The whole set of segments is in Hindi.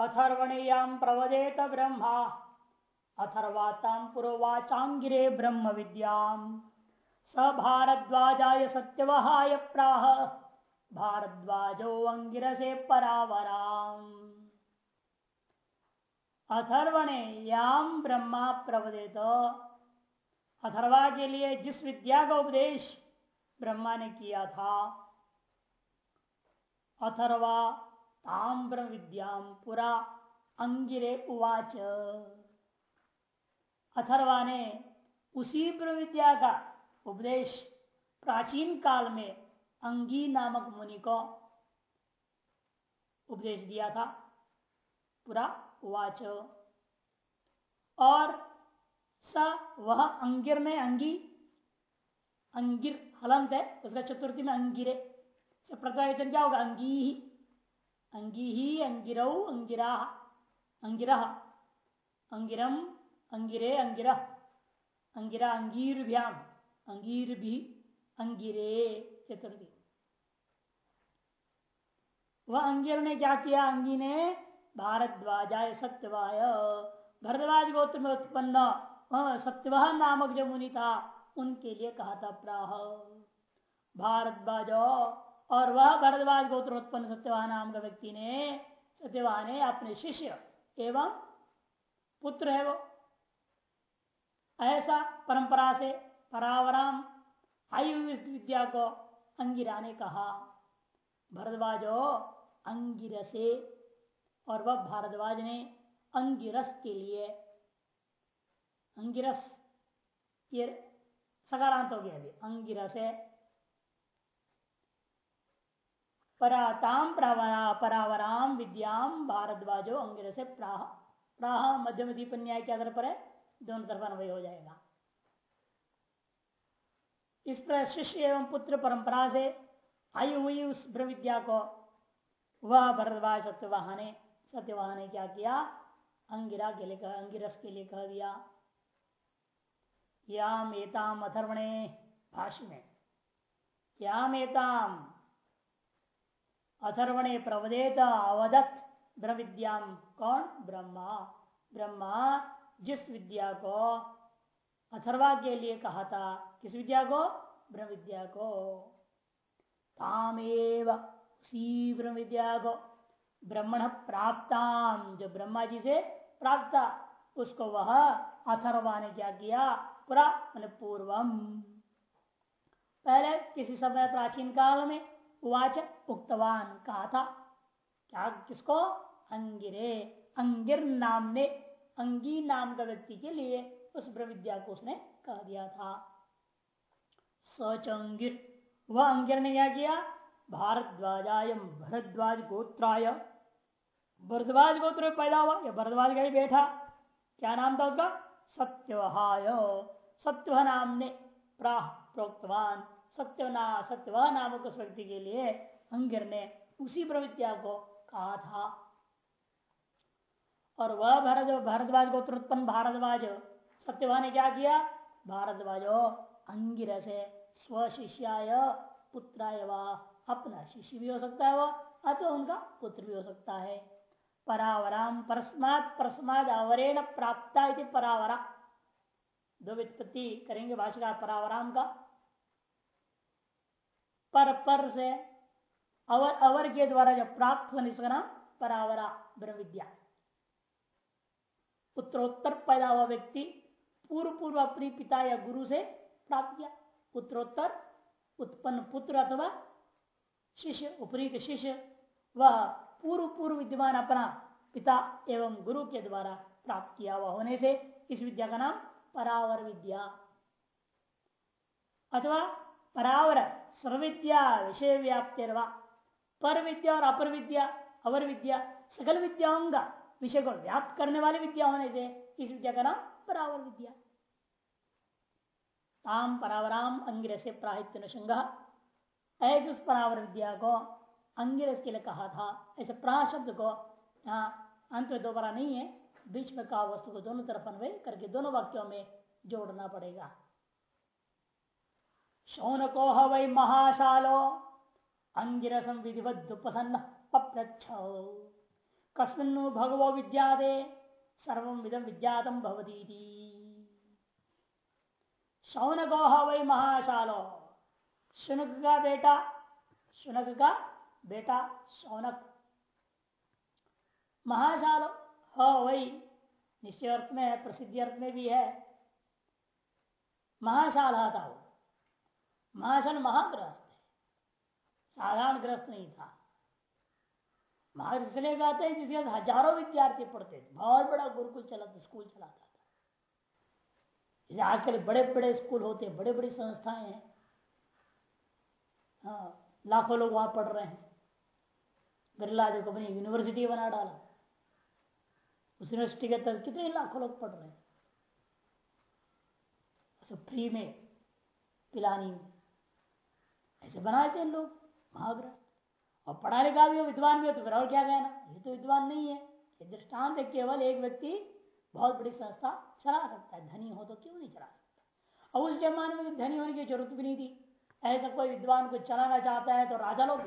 अथर्वणीयाम प्रवदेत ब्रह्मा। अथर्वाताम पुरोवाचांगिरे ब्रह्म विद्याम स भारद्वाजाय सत्यवहाय प्राह। भारद्वाजो अंगिरसे परावराम। अथर्वणे याम ब्रह्मा प्रवदेत। अथर्वा के लिए जिस विद्या का उपदेश ब्रह्मा ने किया था, अथर्वा ताम्र विद्याम पुरा अंगिरे उवाच। अथर्वा ने उसी ब्रह्म विद्या का उपदेश प्राचीन काल में अंगी नामक मुनि को उपदेश दिया था। पूरा उवाच। और स वह अंगिर में अंगी, अंगिर हलंत है, उसका चतुर्थी में अंगिरे। से क्या होगा? अंगी ही। अंगी ही अंगिर अंगिरा। अंगिरा। अंगिरम अंगिरे, अंगिरा अंगिरा। अंगीर भ्याम अंगीर भी अंगिरे, चतुर्थी। वह अंगिर ने क्या किया? अंगी ने भारद्वाजाय सत्यवाय। भरद्वाज गोत्र में उत्पन्न। सत्यवाह नामक जो मुनि था, उनके लिए कहा था प्राह। भारद्वाज और वह भरद्वाज गोत्र उत्पन्न सत्यवाह नाम का व्यक्ति ने सत्यवाह ने अपने शिष्य एवं पुत्र है वो। ऐसा परंपरा से परावराम आयु विद्या को अंगिरा ने कहा, भरद्वाज भरद्वाजो अंगिरसे। और वह भारद्वाज ने अंगिरस के लिए, अंगिरस, ये सकारांत हो गया अभी, अंगिरस है पराताम परावराम विद्याम भारद्वाजो अंगिरस प्राह प्राह मध्यम दीप न्याय के आधार पर है, दोनों तरफ़ अनुभव हो जाएगा। इस पर शिष्य एवं पुत्र परंपरा से आई हुई उस ब्रह्म विद्या को वह भरद्वाज सत्यवाह ने सत्यवाह ने क्या किया? अंगिरा के लिए कहा, अंगिरस के लिए कह दिया। याम एताम अथर्वणे भाष्य में। याम एताम अथर्वणे प्रवदेत अवदत ब्रह्म कौन? ब्रह्मा। ब्रह्मा जिस विद्या को अथर्वा के लिए कहा था, किस विद्या को? ब्रह्म विद्या को। तामेव उसी ब्रह्म विद्या को। ब्रह्मण प्राप्ताम। जो ब्रह्मा जी से प्राप्त, उसको वह अथर्वा ने क्या किया? पूरा मैंने पूर्वम। पहले किसी समय प्राचीन काल में उवाच उक्तवान कहा था। क्या, किसको? अंगिरे। अंगिर नाम ने, अंगी नाम का व्यक्ति के लिए उस ब्रह्म को उसने कह दिया था। सच अंगिर वह अंगिर ने क्या किया? भारद्वाजाय भरद्वाज गोत्राय भरद्वाज गोत्र में पैदा हुआ, या भरद्वाज का ही बैठा क्या नाम था उसका? सत्यवहाय। सत्य नाम ने प्राह प्रोक्तवान। सत्यवना, सत्यवह नामक उस व्यक्ति के लिए अंगिर ने उसी प्रविद्या को कहा था। और वह भरद भारद्वाज गोत्र उत्पन्न भारद्वाज सत्यवाह ने क्या किया? भारद्वाजो अंगिर से स्वशिष्याय पुत्राय व अपना शिष्य भी हो सकता है वो अथवा उनका पुत्र भी हो सकता है। परावराम परस्मात, परस्माद अवरेण प्राप्ता परावरा। दो व्युत्पत्ति करेंगे भाषा परावराम का। पर पर से अवर अवर के द्वारा जब प्राप्त होने इसका नाम परावरा ब्रह्म विद्या उत्तरोत्तर पैदा हुआ व्यक्ति पूर्व पूर्व अपनी पिता या गुरु से प्राप्त किया। उत्तरोत्तर उत्पन्न पुत्र अथवा शिष्य, उपरीत शिष्य, वह पूर्व पूर्व विद्यमान अपना पिता एवं गुरु के द्वारा प्राप्त किया हुआ होने से इस विद्या का नाम परावर विद्या। अथवा परावर सर्वविद्या विषय व्याप्तिर्वा पर विद्या और अपर विद्या अवर विद्या सकल विद्याओं का विषय को व्याप्त करने वाली विद्या होने से इस विद्या का नाम परावर विद्या ताम परावराम अंगिर से अनुषंग ऐसे उस परावर विद्या को अंगिरस के लिए कहा था। ऐसे प्रा शब्द को यहाँ अंत में दोबारा नहीं है, बीच में कहा वस्तु को दोनों तरफ़ अन्वय करके दोनों वाक्यों में जोड़ना पड़ेगा। शौनको हई महाशालो अंगिरसम विधिवदुपसन्न पप्रच्छ। कस्मिन भगवो विद्यादे सर्व विदम विद्यातम भवती शौनकोह वही महाशालो। शुनक का बेटा शुनक का बेटा शौनक। महाशालो, ह वही निश्चय अर्थ में है प्रसिद्धि अर्थ में भी है। महाशाल था वो महाशाल महाग्रस्त है साधारण ग्रस्त नहीं था। महाग्रस्त इसलिए कहते हैं जिसके हज़ारों विद्यार्थी पढ़ते थे। बहुत बड़ा गुरुकुल चलाता, स्कूल चलाता था। जैसे आजकल बड़े बड़े स्कूल होते हैं, बड़े, बड़ी संस्थाएँ हैं। हाँ लाखों लोग वहाँ पढ़ रहे हैं। बिरला देखो अपनी यूनिवर्सिटी बना डाला। उस यूनिवर्सिटी के तहत कितने लाखों लोग पढ़ रहे हैं। फ्री में, पिलानी ऐसे बनाए थे लोग। महाग्रस्त। और पढ़ा लिखा भी हो, विद्वान भी हो तो फिर और क्या कहना? ये तो विद्वान नहीं है। ये दृष्टांत केवल एक व्यक्ति बहुत बड़ी संस्था चला सकता है। धनी हो तो क्यों नहीं चला सकता? और उस जमाने में धनी होने की ज़रूरत भी नहीं थी। ऐसा कोई विद्वान को चलाना चाहता है तो राजा लोग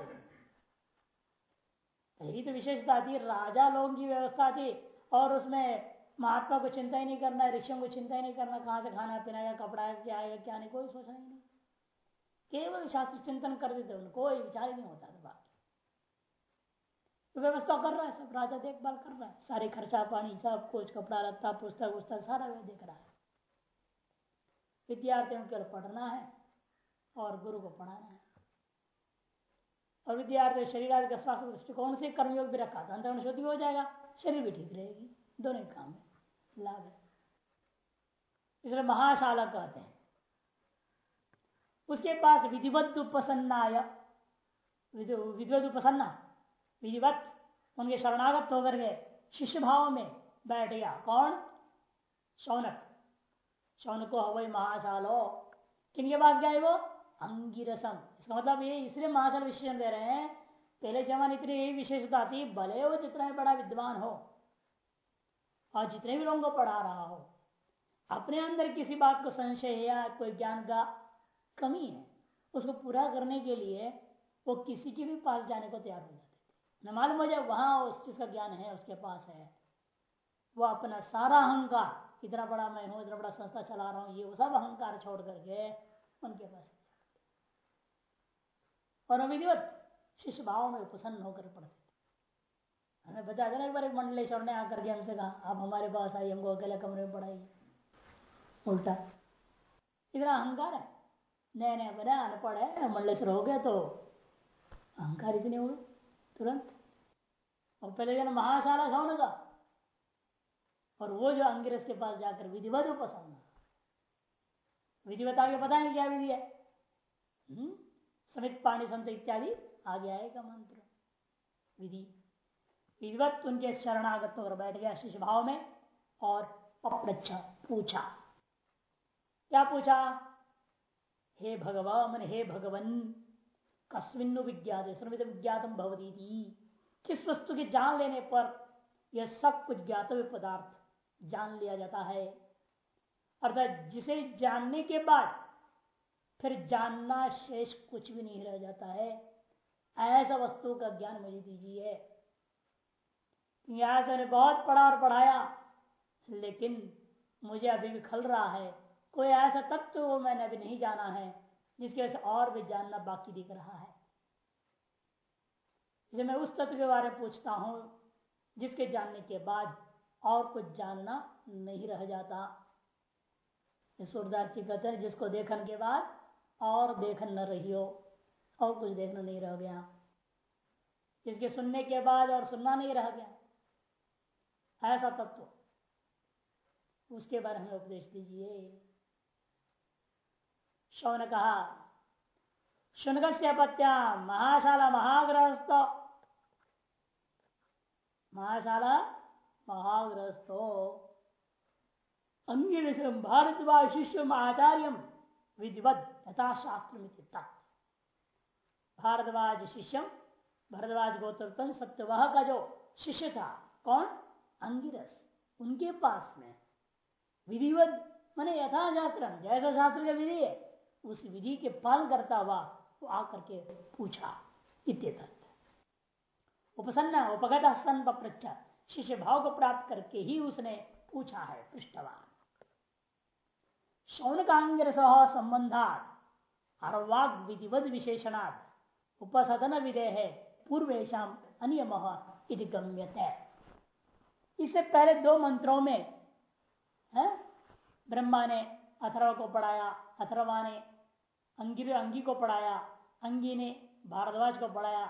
यही तो विशेषता थी। राजा लोगों की व्यवस्था थी और उसमें महात्मा को चिंता ही नहीं करना, ऋषियों को चिंता ही नहीं करना, कहाँ से खाना पीना या कपड़ा क्या है, क्या नहीं, कोई सोचना ही नहीं। केवल शास्त्र चिंतन कर देते, उनको कोई विचार ही नहीं होता था बाकी। तो व्यवस्था कर रहा है, सब राजा देखभाल कर रहा है। सारे खर्चा, पानी, सब कुछ, कपड़ा, लत्ता, पुस्तक उस्तक सारा वे देख रहा है। विद्यार्थियों के पढ़ना है और गुरु को पढ़ाना है। और विद्यार्थी शरीर आदि का स्वास्थ्य दृष्टिकोण से कर्मयोग भी रखा था। अंतर शुद्धि हो जाएगा, शरीर भी ठीक रहेगी। दोनों काम में लाभ है। इसलिए महाशाला कहते हैं उसके पास विधिवत उपसन्नाय। विधिवत उपसन्ना। विधिवत, उनके शरणागत होकर के शिष्य भाव में बैठ गया। कौन? शौनक। शौनको हवई महाशालो किनके पास गए वो? अंगिरसम। इसका मतलब ये इसलिए महाशाल विशेषण दे रहे हैं, पहले जमाने इतनी यही विशेषता थी, भले वो जितना भी बड़ा विद्वान हो, और जितने भी लोगों को पढ़ा रहा हो, अपने अंदर किसी बात को संशय या कोई ज्ञान का कमी है। उसको पूरा करने के लिए वो किसी के भी पास जाने को तैयार हो जाते न मालूम हो जाए वहाँ उस चीज़ का ज्ञान है, उसके पास है। वो अपना सारा अहंकार, इतना बड़ा मैं हूँ, इतना बड़ा संस्था चला रहा हूँ, ये सब अहंकार छोड़ करके उनके पास और विधिवत शिष्य भाव में प्रसन्न होकर पढ़ते हमें बता देना एक बार एक मंडलेश्वर ने आकर के हमसे कहा, आप हमारे पास आइए, हमको अकेले कमरे में पढ़ाइए। उल्टा। इतना अहंकार है। नया नया बना अनपढ़ है मंडलेश्वर हो गया तो। अहंकार इतने हुए, तुरंत। और पहले जन महाशाला सौन का। और वो जो अंग्रेज़ के पास जाकर विधिवत उपसन्न विधिवत आगे नहीं क्या विधि है? हम्म? समित पाणी संत इत्यादि, आगे आएगा मंत्र। विधि। विधिवत उनके शरणागत होकर बैठ गया शिष्य भाव में और अप्रच्छ पूछा। क्या पूछा? हे भगवान, हे भगवन कस्मिन विज्ञात सर्वित विज्ञातम भवती किस वस्तु के जान लेने पर यह सब कुछ ज्ञातव्य पदार्थ जान लिया जाता है। अर्थात जिसे जानने के बाद फिर जानना शेष कुछ भी नहीं रह जाता है। ऐसा वस्तु का ज्ञान मुझे दीजिए। यहाँ से बहुत पढ़ा और पढ़ाया, लेकिन मुझे अभी भी खल रहा है। कोई ऐसा तत्व वो मैंने अभी नहीं जाना है, जिसके वजह से और भी जानना बाकी दिख रहा है। जैसे मैं उस तत्व के बारे में पूछता हूँ, जिसके जानने के बाद और कुछ जानना नहीं रह जाता। सूरदास जी कहते हैं, जिसको देखने के बाद और देखन न रही हो और कुछ देखना नहीं रह गया। जिसके सुनने के बाद और सुनना नहीं रह गया। ऐसा तत्व, उसके बारे में उपदेश दीजिए। शौ ने शुनक। से अपत्या महाशाला महाग्रस्त महाशाला महाग्रस्तो अंगिर भारद्वाज शिष्य आचार्य विधिवत यथा शास्त्र भारद्वाज शिष्यम भरद्वाज गौतम सत्यवाह का जो शिष्य था कौन अंगिरस उनके पास में। विधिवत मैंने यथा शास्त्र जैसा शास्त्र का विधि है उस विधि के पालन करता हुआ वो आकर के पूछा उपसन्न, उपगत पृच्छ शिष्य भाव को प्राप्त करके ही उसने पूछा है, पृष्ठवान। शौनकांग्रस संबंधात अर्वाग विधिवद विशेषणात्, उपसदन विधेय है पूर्वेशम अनियम गम्यते। इससे पहले दो मंत्रों में, है? ब्रह्मा ने, अथर्व को पढ़ाया, अथर्वा ने अंगी अंगी को पढ़ाया, अंगी ने भारद्वाज को पढ़ाया।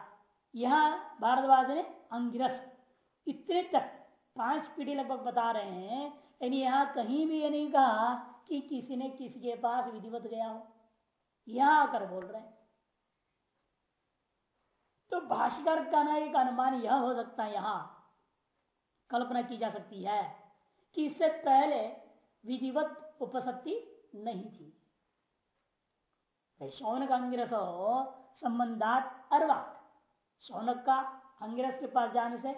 यहाँ भारद्वाज ने अंगिरस इतने तक पाँच पीढ़ी लगभग बता रहे हैं, यानी यहाँ कहीं भी ये नहीं कहा कि किसी ने किसी के पास विधिवत गया हो। यहाँ आकर बोल रहे हैं। तो भाष्कर का ना एक अनुमान यह हो सकता है यहाँ, कल्पना की जा सकती है कि इससे पहले विधिवत उपसत्ति नहीं थी। शौनक अंगिरस संबंधात अरवा शौनक का अंगिरस के पास जाने से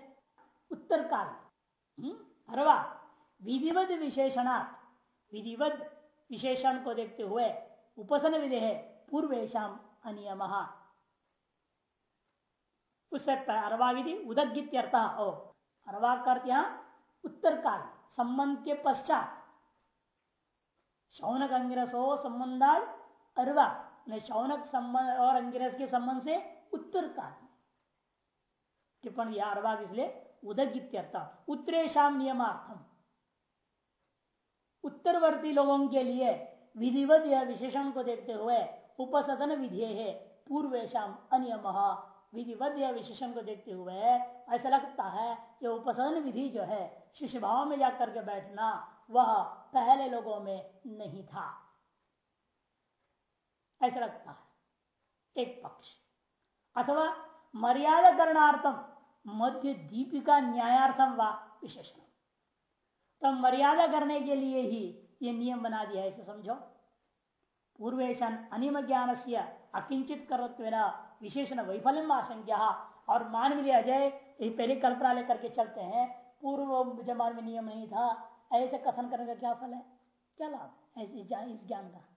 उत्तर काल हम्म, अरवा विधिवत विशेषणात् विधिवत विशेषण को देखते हुए उपसन विधि है पूर्वेशम अनियम। उससे अरवा विधि उदगित्यर्थ ओ अरवा का अर्थ यहाँ उत्तर काल संबंध के पश्चात। शौनक अंगिरसो संबंधा शौनक संबंध और अंगिरस के संबंध से उत्तर काल टिप्पणी अरवा इसलिए उदगित्यर्थ उत्तरेशम नियमार्थम। उत्तरवर्ती लोगों के लिए विधिवत या विशेषण को देखते हुए उपसदन विधि है पूर्वेशम अनियम। विधिवत या विशेषण को देखते हुए ऐसा लगता है कि उपसदन विधि जो है शिष्य भाव में जाकर के बैठना वह पहले लोगों में नहीं था। ऐसा लगता है। एक पक्ष। अथवा मर्यादा करणार्थम मध्य दीपिका न्यायार्थम व विशेषण। तो मर्यादा करने के लिए ही ये नियम बना दिया ऐसे समझो। पूर्वेशन अनिम ज्ञान से अकिंचित करोत्वेरा विशेषण वैफल्य आशंका और मान लिया जाए पहले कल्पना लेकर के चलते हैं। पूर्व जमान में नियम नहीं था। ऐसे कथन करने का क्या फल है? क्या लाभ ऐसे इस ज्ञान का।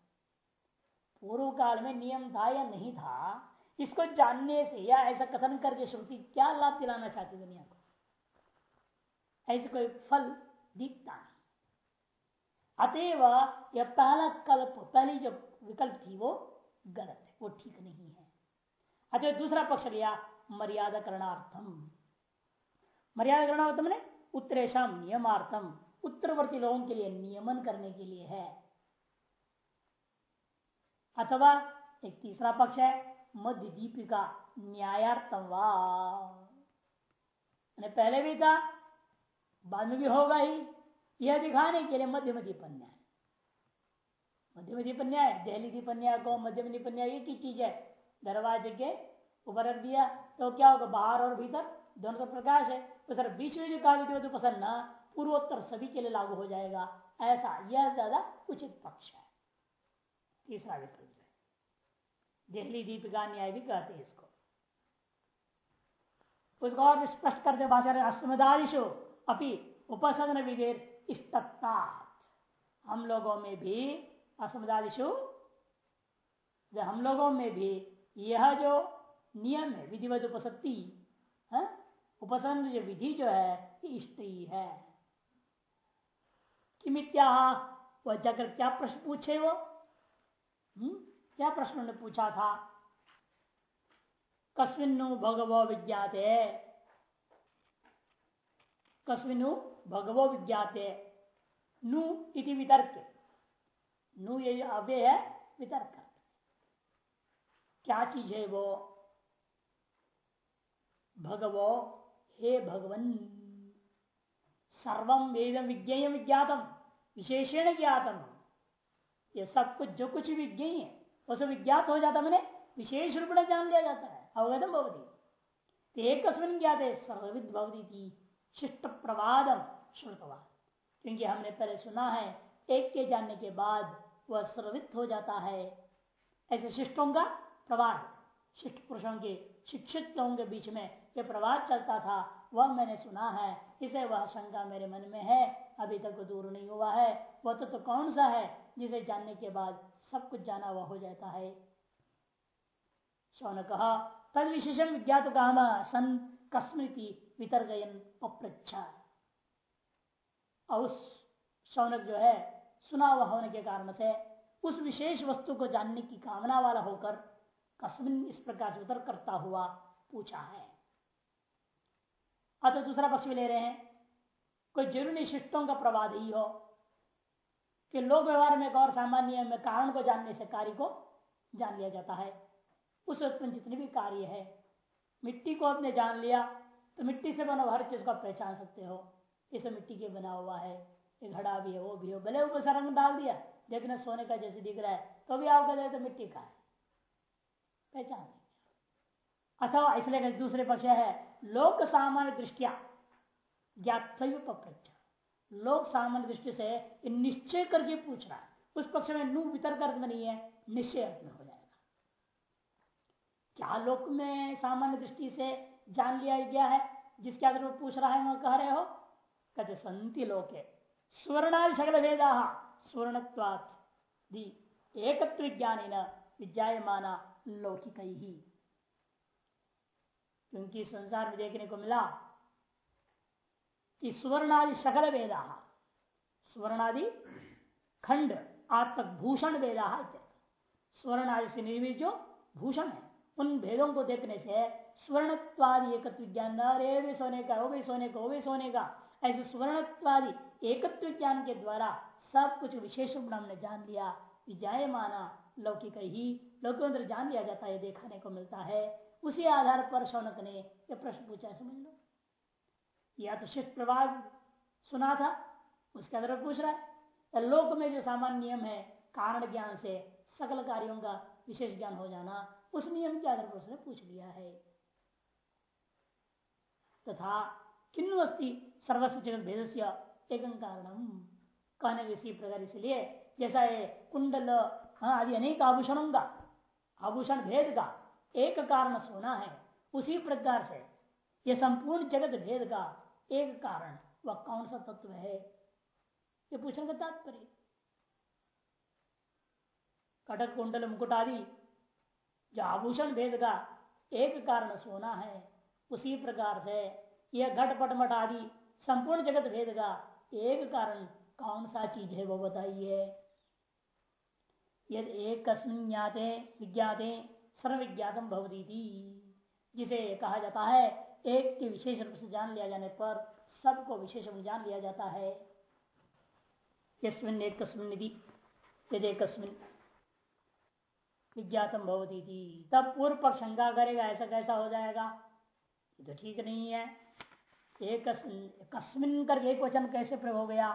पूर्व काल में नियम था या नहीं था, इसको जानने से या ऐसा कथन करके श्रुति क्या लाभ दिलाना चाहती दुनिया को? ऐसे कोई फल दिखता नहीं। अतएव यह पहला कल्प, पहली जो विकल्प थी वो गलत है, वो ठीक नहीं है। अतः दूसरा पक्ष लिया, मर्यादा करणार्थम। मर्यादा करणार्थम ने उत्तरेशम नियमार्थम, उत्तरवर्ती लोगों के लिए नियमन करने के लिए है। अथवा एक तीसरा पक्ष है, मध्य दीपिका न्यायार्थम पहले भी था बाद में भी होगा ही, यह दिखाने के लिए मध्यम दीपन्याय मध्यम दीपन्याय दहली दीपन्याय को मध्यम दीपन्याय एक ही चीज़ है? दरवाजे के ऊपर रख दिया तो क्या होगा? बाहर और भीतर दोनों का प्रकाश है। तो सर, बीच में जो काव्य तो पसंद ना पूर्वोत्तर सभी के लिए लागू हो जाएगा। ऐसा, यह ज़्यादा उचित पक्ष है। तीसरा विकल्प। दिल्ली दीपिका न्याय भी कहते हैं इसको। उसको और स्पष्ट करते भाषा अस्मदादिशु अपनी उपसदन विधेर इष्टता हम लोगों में भी असमदादिशु हम लोगों में भी यह जो नियम है, विधिवत उपसत्ति है उपसन्न जो विधि जो है इष्ट ही है। किमित्या वह जाकर क्या प्रश्न पूछे वो? हुँ? क्या प्रश्न ने पूछा था? कस्मिन्नु भगवो विज्ञाते। कस्मिनु भगवो विज्ञाते। नु इति वितर्क। नु ये अव्यय है, वितर्क। क्या चीज़ है वो? भगवो हे भगवन। सर्वम वेदम विज्ञ विज्ञातम। विशेषण ज्ञातम। ये सब कुछ जो कुछ विज्ञ है। उसे विज्ञात हो जाता मैंने विशेष रूप में जान लिया जाता है। अवगतम भवती। एक ज्ञात है सर्वविद भवती शिष्ट प्रवादम श्रुतवाद क्योंकि हमने पहले सुना है एक के जानने के बाद वह सर्वित हो जाता है। ऐसे शिष्टों का प्रवाद शिष्ट पुरुषों के शिक्षित लोगों के बीच में यह प्रवाद चलता था वह मैंने सुना है। इसे वह शंका मेरे मन में है अभी तक दूर नहीं हुआ है। वह तो, तो कौन सा है? जिसे जानने के बाद सब कुछ जाना हुआ हो जाता है। शौन कहा, तद विशेषण विज्ञात काम, सन कस्मृति वितर्गयन पप्रच्छा उस शौनक जो है सुना हुआ होने के कारण से उस विशेष वस्तु को जानने की कामना वाला होकर कस्मिन इस प्रकार से उतर करता हुआ, पूछा है। अतः दूसरा पक्ष भी ले रहे हैं, कोई ज़रूरी शिष्टों का प्रवाद ही हो कि लोक व्यवहार में और सामान्य में कारण को जानने से कार्य को जान लिया जाता है। उस उत्पन्न जितने भी कार्य है, मिट्टी को आपने जान लिया तो मिट्टी से बना हर चीज़ को आप पहचान सकते हो। इसे मिट्टी के बना हुआ है ये घड़ा भी है, वो भी हो, भले ऊपर से रंग डाल दिया, लेकिन सोने का जैसे दिख रहा है तो भी आप कहते तो मिट्टी का है। पहचान अथवा इसलिए दूसरे पक्ष है, लोक सामान्य दृष्टिया, ज्ञात लोक सामान्य दृष्टि से निश्चय करके पूछ रहा है। उस पक्ष में नु वितर्क अर्थ में नहीं है, निश्चय अर्थ में हो जाएगा। क्या लोक में सामान्य दृष्टि से जान लिया गया है? जिसके आधार पर पूछ रहा है, वह कह रहे हो कहते संति लोके, स्वर्णादि सकल भेदा, स्वर्णत्वात् एकत्व ज्ञान विद्यायमाना लौकिक। ही क्योंकि संसार में देखने को मिला कि सुवर्णादि सकल वेदा, सुवर्णादि खंड, आत्मक भूषण वेदा स्वर्ण आदि से निर्मित जो भूषण है, उन भेदों को देखने से स्वर्णत्वादि एकत्व ज्ञान अरे भी सोने का, वो भी सोने का, वो भी सोने का। ऐसे स्वर्णत्वादि एकत्व ज्ञान के द्वारा सब कुछ विशेष रूप हमने जान लिया जाए माना लौकिक ही, लौकिक जान लिया जाता है देखने को मिलता है। उसी आधार पर शौनक ने यह प्रश्न पूछा समझ लो। या तो शिष्ट प्रवाद सुना था, उसके पर पूछ रहा है लोक में जो सामान्य नियम है, कारण ज्ञान से सकल कार्यों का विशेष ज्ञान हो जाना, उस नियम के आधार पर उसने पूछ लिया है। तथा किन्नु अस्ति सर्वस्व जगत भेद से एक कारणम कहने इसी प्रकार इसलिए, जैसा ये कुंडल हाँ आदि अनेक आभूषणों का, आभूषण भेद का एक कारण सोना है, उसी प्रकार से यह संपूर्ण जगत भेद का एक कारण, वह कौन सा तत्व है? ये पूछने का तात्पर्य। कटक, कुंडल, मुकुट आदि, जो आभूषण भेद का एक कारण सोना है, उसी प्रकार से यह घटपट मट आदि संपूर्ण जगत भेद का एक कारण कौन सा चीज़ है, वो बताइए। यदि एक ज्ञाते, विज्ञाते सर्वविज्ञातम भवती जिसे कहा जाता है एक के विशेष रूप से जान लिया जाने पर सबको विशेष रूप जान लिया जाता है। विज्ञातम भवती थी तब पूर्व पक्ष शंका करेगा, ऐसा कैसा हो जाएगा? ये तो ठीक नहीं है। एक कस्मिन करके एक वचन कैसे प्रयोग हो गया?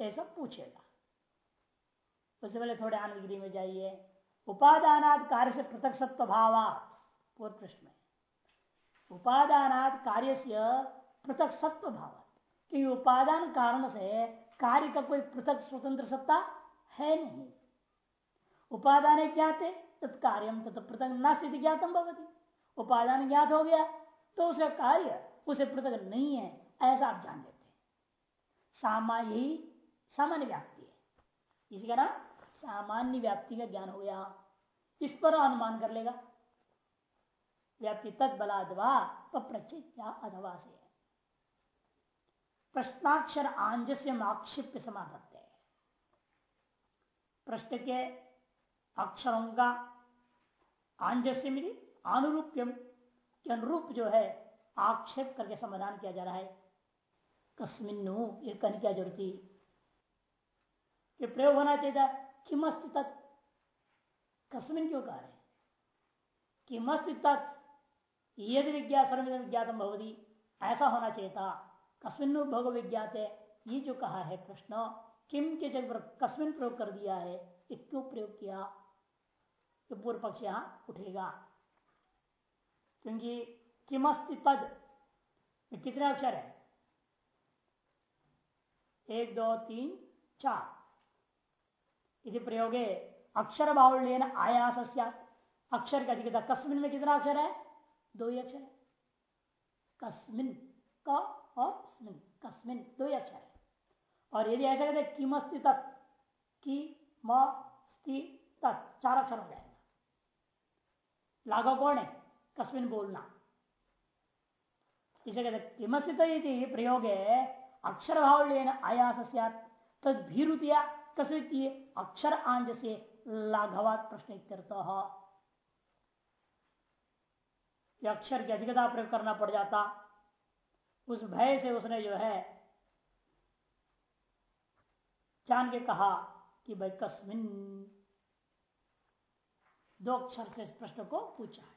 ऐसा पूछेगा। उससे पहले थोड़े आनंद में जाइए। उपादान कार्य से पृथक सत्व भाव पूर्व प्रश्न में। उपादान कार्य से पृथक सत्व भाव क्योंकि उपादान कारण से कार्य का कोई पृथक स्वतंत्र सत्ता है नहीं। उपादान ज्ञात है तत्कार्य पृथक न स्थिति ज्ञातम भवती। उपादान ज्ञात हो गया तो उसका कार्य, उसे पृथक नहीं है, ऐसा आप जान लेते सामान्य ही सामान्य व्याप्ति है। इसी का नाम सामान्य व्याप्ति का ज्ञान हो गया। इस पर अनुमान कर लेगा। व्याप्ति तद बलादवा प्रचित अथवा से प्रश्नाक्षर आंजस्य आक्षिप्य समाधत्त। प्रश्न के अक्षरों का आंजस्य मिली अनुरूप्यम के अनुरूप जो है आक्षेप करके समाधान किया जा रहा है। कस्मिन्नु ये कहने क्या जरूरती कि प्रयोग होना चाहिए किमस्त तत्? कस्मिन क्यों कह रहे किमस्त तत्? यदि विज्ञा सर्व विज्ञातम भवदी ऐसा होना चाहिए था कस्मिन भोग विज्ञात है ये जो कहा है प्रश्न किम के जग पर, कस्मिन प्रयोग कर दिया है ये क्यों प्रयोग किया? तो पूर्व पक्ष यहाँ उठेगा। क्योंकि किमस्ति तद? कितने अक्षर है? एक, दो, तीन, चार। यदि प्रयोगे अक्षर बाहुल्य आयास अक्षर का अधिकता कस्मिन में कितना अक्षर है? दो ही अक्षर है। कस्मिन, क और स्मिन, कस्मिन दो ही अक्षर है। और यदि ऐसा कहते किमस्ति तत् की मस्ति तत् चार अक्षर हो जाएगा। लागो कौन है? कस्मिन बोलना। इसे कहते किमस्थित प्रयोग है अक्षर भाव लेना आयास तद भीरुतिया कसवितीय अक्षर आंज से लाघवात प्रश्न अक्षर की अधिकता प्रयोग करना पड़ जाता। उस भय से उसने जो है, जान के कहा कि भाई कस्मिन, दो अक्षर से प्रश्न को पूछा है।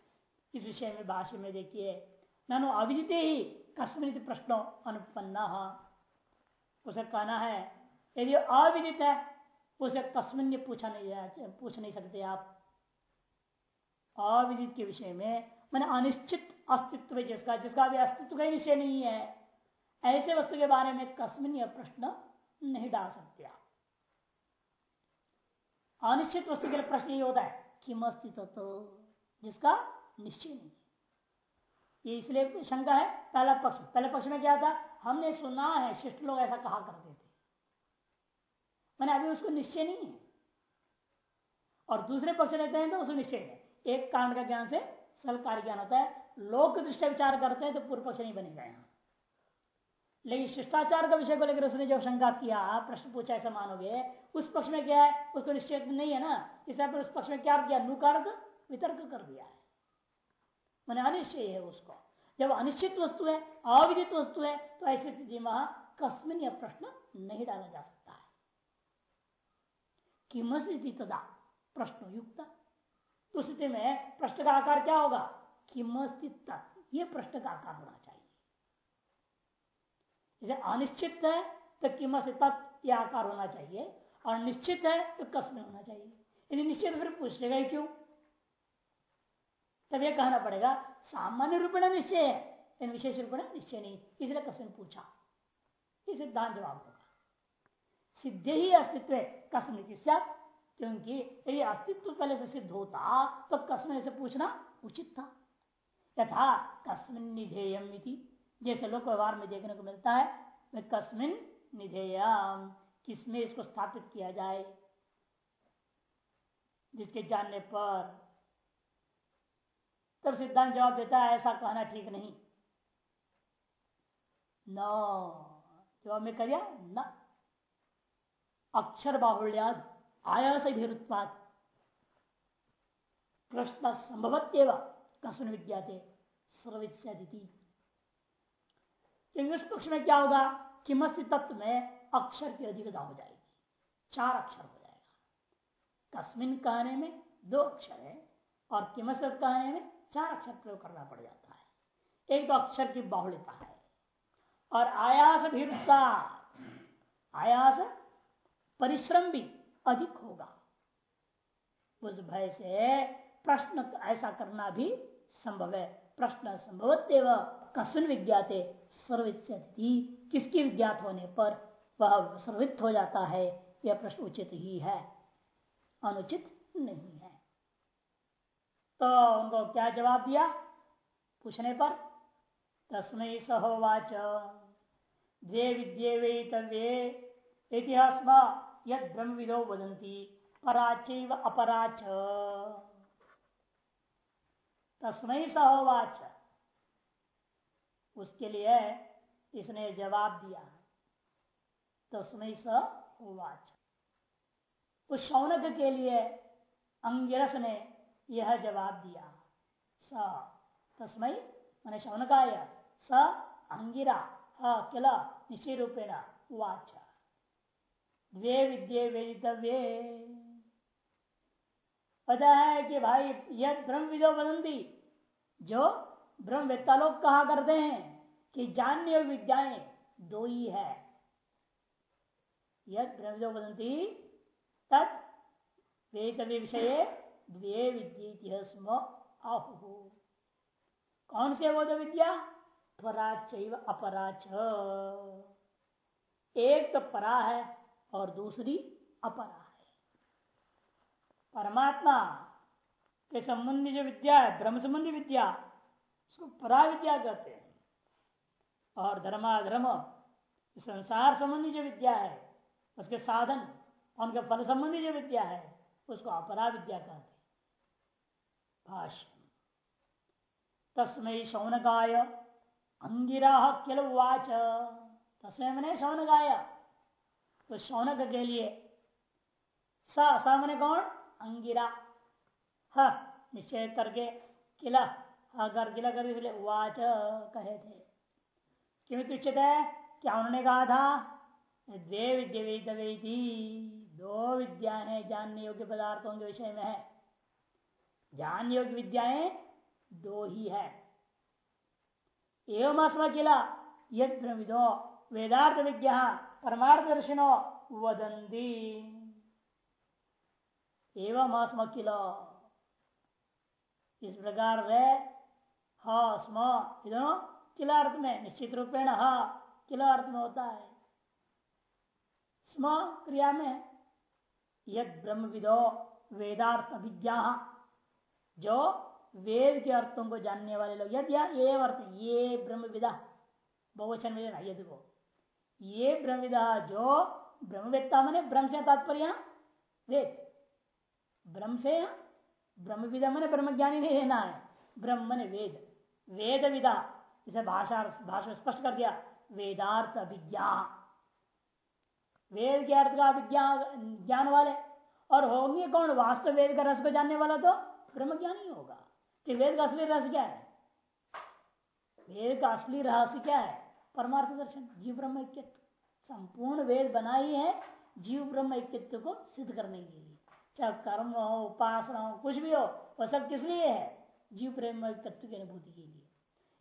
इस विषय में भाष्य में देखिए, नानो अविदित ही कस्मिन प्रश्न अनुपन्न। उसे कहना है, यदि अविदित है, उसे कस्मिन पूछा नहीं, पूछ नहीं सकते आप। अविदित के विषय में मैंने अनिश्चित अस्तित्व जिसका जिसका भी अस्तित्व का विषय नहीं है। ऐसे वस्तु के बारे में कस्मिन यह प्रश्न नहीं डाल सकते आप। अनिश्चित वस्तु के लिए प्रश्न ये होता है, किम अस्तित्व? तो जिसका निश्चय नहीं ये इसलिए शंका है, पहला पक्ष। पहले पक्ष में क्या था? हमने सुना है, शिष्ट लोग ऐसा कहा करते थे। मैंने अभी उसको निश्चय नहीं है। और दूसरे पक्ष रहते हैं तो उसको निश्चय है। एक कारण का ज्ञान से कार्य ज्ञान होता है लोक दृष्टि विचार करते हैं तो पूर्व पक्ष नहीं बनेगा यहाँ। लेकिन शिष्टाचार का विषय को लेकर उसने जो शंका किया, प्रश्न पूछा, ऐसा मानोगे? उस पक्ष में क्या है? उसको निश्चय नहीं है ना? इसलिए पर उस पक्ष में क्या किया? नुकारक, वितर्क कर दिया है। मैंने अनिश्चय है उसको। जब अनिश्चित वस्तु है, अविदित वस्तु है तो ऐसी स्थिति में कस्मिन यह प्रश्न नहीं डाला जा सकता है। कि तदा प्रश्न युक्त तो स्थिति में प्रश्न का आकार क्या होगा? किमस्तित ये प्रश्न का आकार होना चाहिए। जैसे अनिश्चित है तो किमस्तित यह आकार होना चाहिए। और निश्चित है तो कसम होना चाहिए। यदि निश्चित फिर पूछ लेगा क्यों? तब यह कहना पड़ेगा, सामान्य रूपेण निश्चय है, लेकिन विशेष रूपेण निश्चय नहीं। इसलिए कसम पूछा। ये सिद्धांत जवाब होगा। सिद्धे ही अस्तित्व कसम क्योंकि यदि अस्तित्व पहले से सिद्ध होता तो कस्मिन से पूछना उचित था। यथा कस्मिन निधेयम जैसे लोक व्यवहार में देखने को मिलता है कस्मिन निधेयम, किसमें इसको स्थापित किया जाए? जिसके जानने पर। तब सिद्धांत जवाब देता है, ऐसा कहना ठीक नहीं। न। जवाब में करिया, न। अक्षर बाहुल्याद आयास भी उत्पाद प्रश्न संभवत्यव कस्मिन विद्याते सर्विद्यादिति क्योंकि उस पक्ष में क्या होगा किमस्ति तत्व में अक्षर की अधिकता हो जाएगी। चार अक्षर हो जाएगा। कस्मिन कहने में दो अक्षर है और किमस्त कहने में चार अक्षर प्रयोग करना पड़ जाता है। एक तो अक्षर की बाहुल्यता है और आयास भी आयास, परिश्रम भी अधिक उस भय से प्रश्न ऐसा करना भी संभव है। प्रश्न संभवत्व कस्मिन विज्ञाते सर्वित किसकी विज्ञात होने पर वह सर्वित हो जाता है? यह प्रश्न उचित ही है। अनुचित नहीं है। तो उनको क्या जवाब दिया? पूछने पर तस्मय सहोवाच। द्वे विद्ये वेतव्ये इतिहास यद ब्रह्म विदो वदंती पराच अपराच तस्मय सहोवाच उसके लिए इसने जवाब दिया तस्मय सहोवाच उस शौनक के लिए अंगिरस ने यह जवाब दिया। स तस्मय मैंने शौनकाय। स, अंगिरा। किला निश्चय रूपेण वाच। द्वे विद्ये वेदितव्ये। पता है कि भाई, यह ब्रह्म विदो बदंती जो ब्रह्मवेत्ता लोग कहा करते हैं कि जानने विद्याएँ दो ही है। यद ब्रह्मविदो बदंती तत् वेतव्य विषय द्वे विद्य स्म आहु। कौन से वो दो विद्या? पराच अपराच। एक तो परा है और दूसरी अपरा परमात्मा के संबंधी जो विद्या है, ब्रह्म संबंधी विद्या, उसको परा विद्या कहते हैं। और धर्माधर्म संसार संबंधी जो विद्या है, उसके साधन और उनके फल संबंधी जो विद्या है, उसको अपरा विद्या कहते भाष्य तस्मय शौनकाय अंगिरा किल वाच तस्में मैंने शौन गाया तो शौनक के लिए सा सा मैंने कौन? अंगिरा ह निश्चय करके किला अगर किला कर इसलिए वाच कहे थे क्यों तुच्छत है क्या उन्होंने कहा था द्वे विद्य वेदी दो विद्याएँ जानने योग्य पदार्थों के विषय में है जानने योग्य विद्याएँ दो ही है एवं अस्म किला यद वेदार्थ विद्या परमार्थ दर्शनो वदंती एवं अस्म किला इस प्रकार से ह स्म दोनों किला अर्थ में निश्चित रूपेण ह किला अर्थ में होता है। स्म क्रिया में यद ब्रह्म विदो वेदार्थ विज्ञा जो वेद के अर्थों को जानने वाले लोग, यद या ये अर्थ, ये ब्रह्म विदा बहुवचन में यद को ये ब्रह्म विदा जो ब्रह्मवेत्ता, मैंने ब्रह्म से तात्पर्य, वेद। ब्रह्म से ब्रह्म विदा मैंने ब्रह्म ज्ञानी नहीं लेना है ब्रह्म ने वेद। वेद विदा इसे भाषा भाषा स्पष्ट कर दिया। वेदार्थ अभिज्ञा। वेद के अर्थ का ज्ञान वाले। और होंगे कौन? वास्तव वेद का रस को जानने वाला तो ब्रह्म ज्ञान होगा। कि वेद का असली रहस्य क्या है? वेद का असली रहस्य क्या है? परमार्थ दर्शन, जीव ब्रह्म संपूर्ण वेद बना ही, जीव ब्रह्म को सिद्ध करने के लिए। चाहे कर्म हो, उपासना हो, कुछ भी हो, वह सब किस लिए है? जीव प्रेम तत्व की अनुभूति के लिए।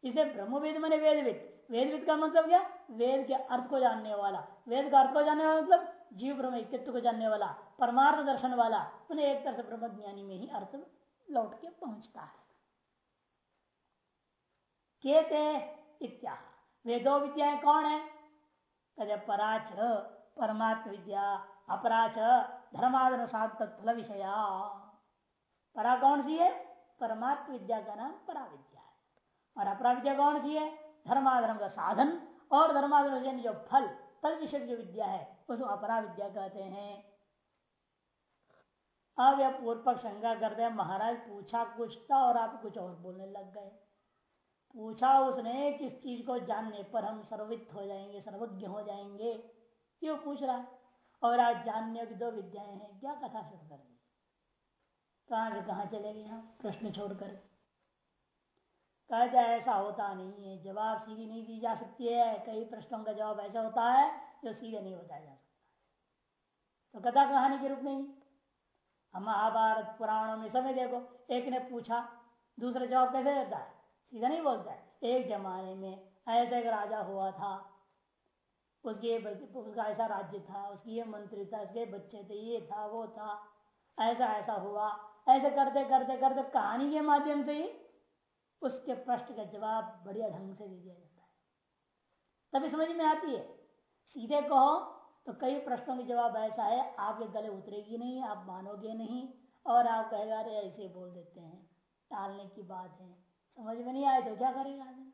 इसे ब्रह्म वेद मैंने वेदविद। वेदविद का मतलब क्या? वेद के अर्थ को जानने वाला। वेद का अर्थ को जानने वाला मतलब जीव ब्रह्म ऐक्यत्व को जानने वाला, परमार्थ दर्शन वाला। उन्हें एक तरह से ब्रह्म ज्ञानी में ही अर्थ लौट के पहुँचता है। केते इत्या। वे दो विद्याएँ कौन है? कदे पराच परमात्म विद्या अपराच धर्माधर्म तत्फल विषया परा कौन सी है? परमात्म विद्या का नाम परा विद्या है। और अपरा विद्या कौन सी है? धर्माधर्म का साधन और धर्माधर्म जो फल तद विषय जो विद्या है, उसको अपरा विद्या कहते हैं। अब यह पूर्व पक्ष शंका करते हैं, महाराज पूछा कुछ था और आप कुछ और बोलने लग गए। पूछा उसने किस चीज़ को जानने पर हम सर्वित हो जाएँगे सर्वज्ञ हो जाएँगे? क्यों पूछ रहा? और आज जानने की दो विद्याएँ हैं। क्या कथा शुरू कर दी? कहाँ से कहा चले गए हम? प्रश्न छोड़कर। कहते ऐसा होता नहीं है। जवाब सीधी नहीं दी जा सकती है। कई प्रश्नों का जवाब ऐसा होता है जो सीधे नहीं बताया जा सकता तो कथा कहानी के रूप में ही। हम महाभारत पुराणों में समय देखो। एक ने पूछा, दूसरा जवाब कैसे देता है? सीधा नहीं बोलता है। एक जमाने में ऐसा एक राजा हुआ था। उसके उसका ऐसा राज्य था, उसकी ये मंत्री था, उसके बच्चे थे, ये था, वो था। ऐसा ऐसा हुआ। ऐसे करते करते करते कहानी के माध्यम से ही उसके प्रश्न का जवाब बढ़िया ढंग से दे दिया जाता है। तभी समझ में आती है। सीधे कहो तो कई प्रश्नों के जवाब ऐसा है, आपके गले उतरेगी नहीं, आप मानोगे नहीं, और आप कहेगा, अरे ऐसे बोल देते हैं, टालने की बात है। समझ में नहीं आए तो क्या करेगा आदमी?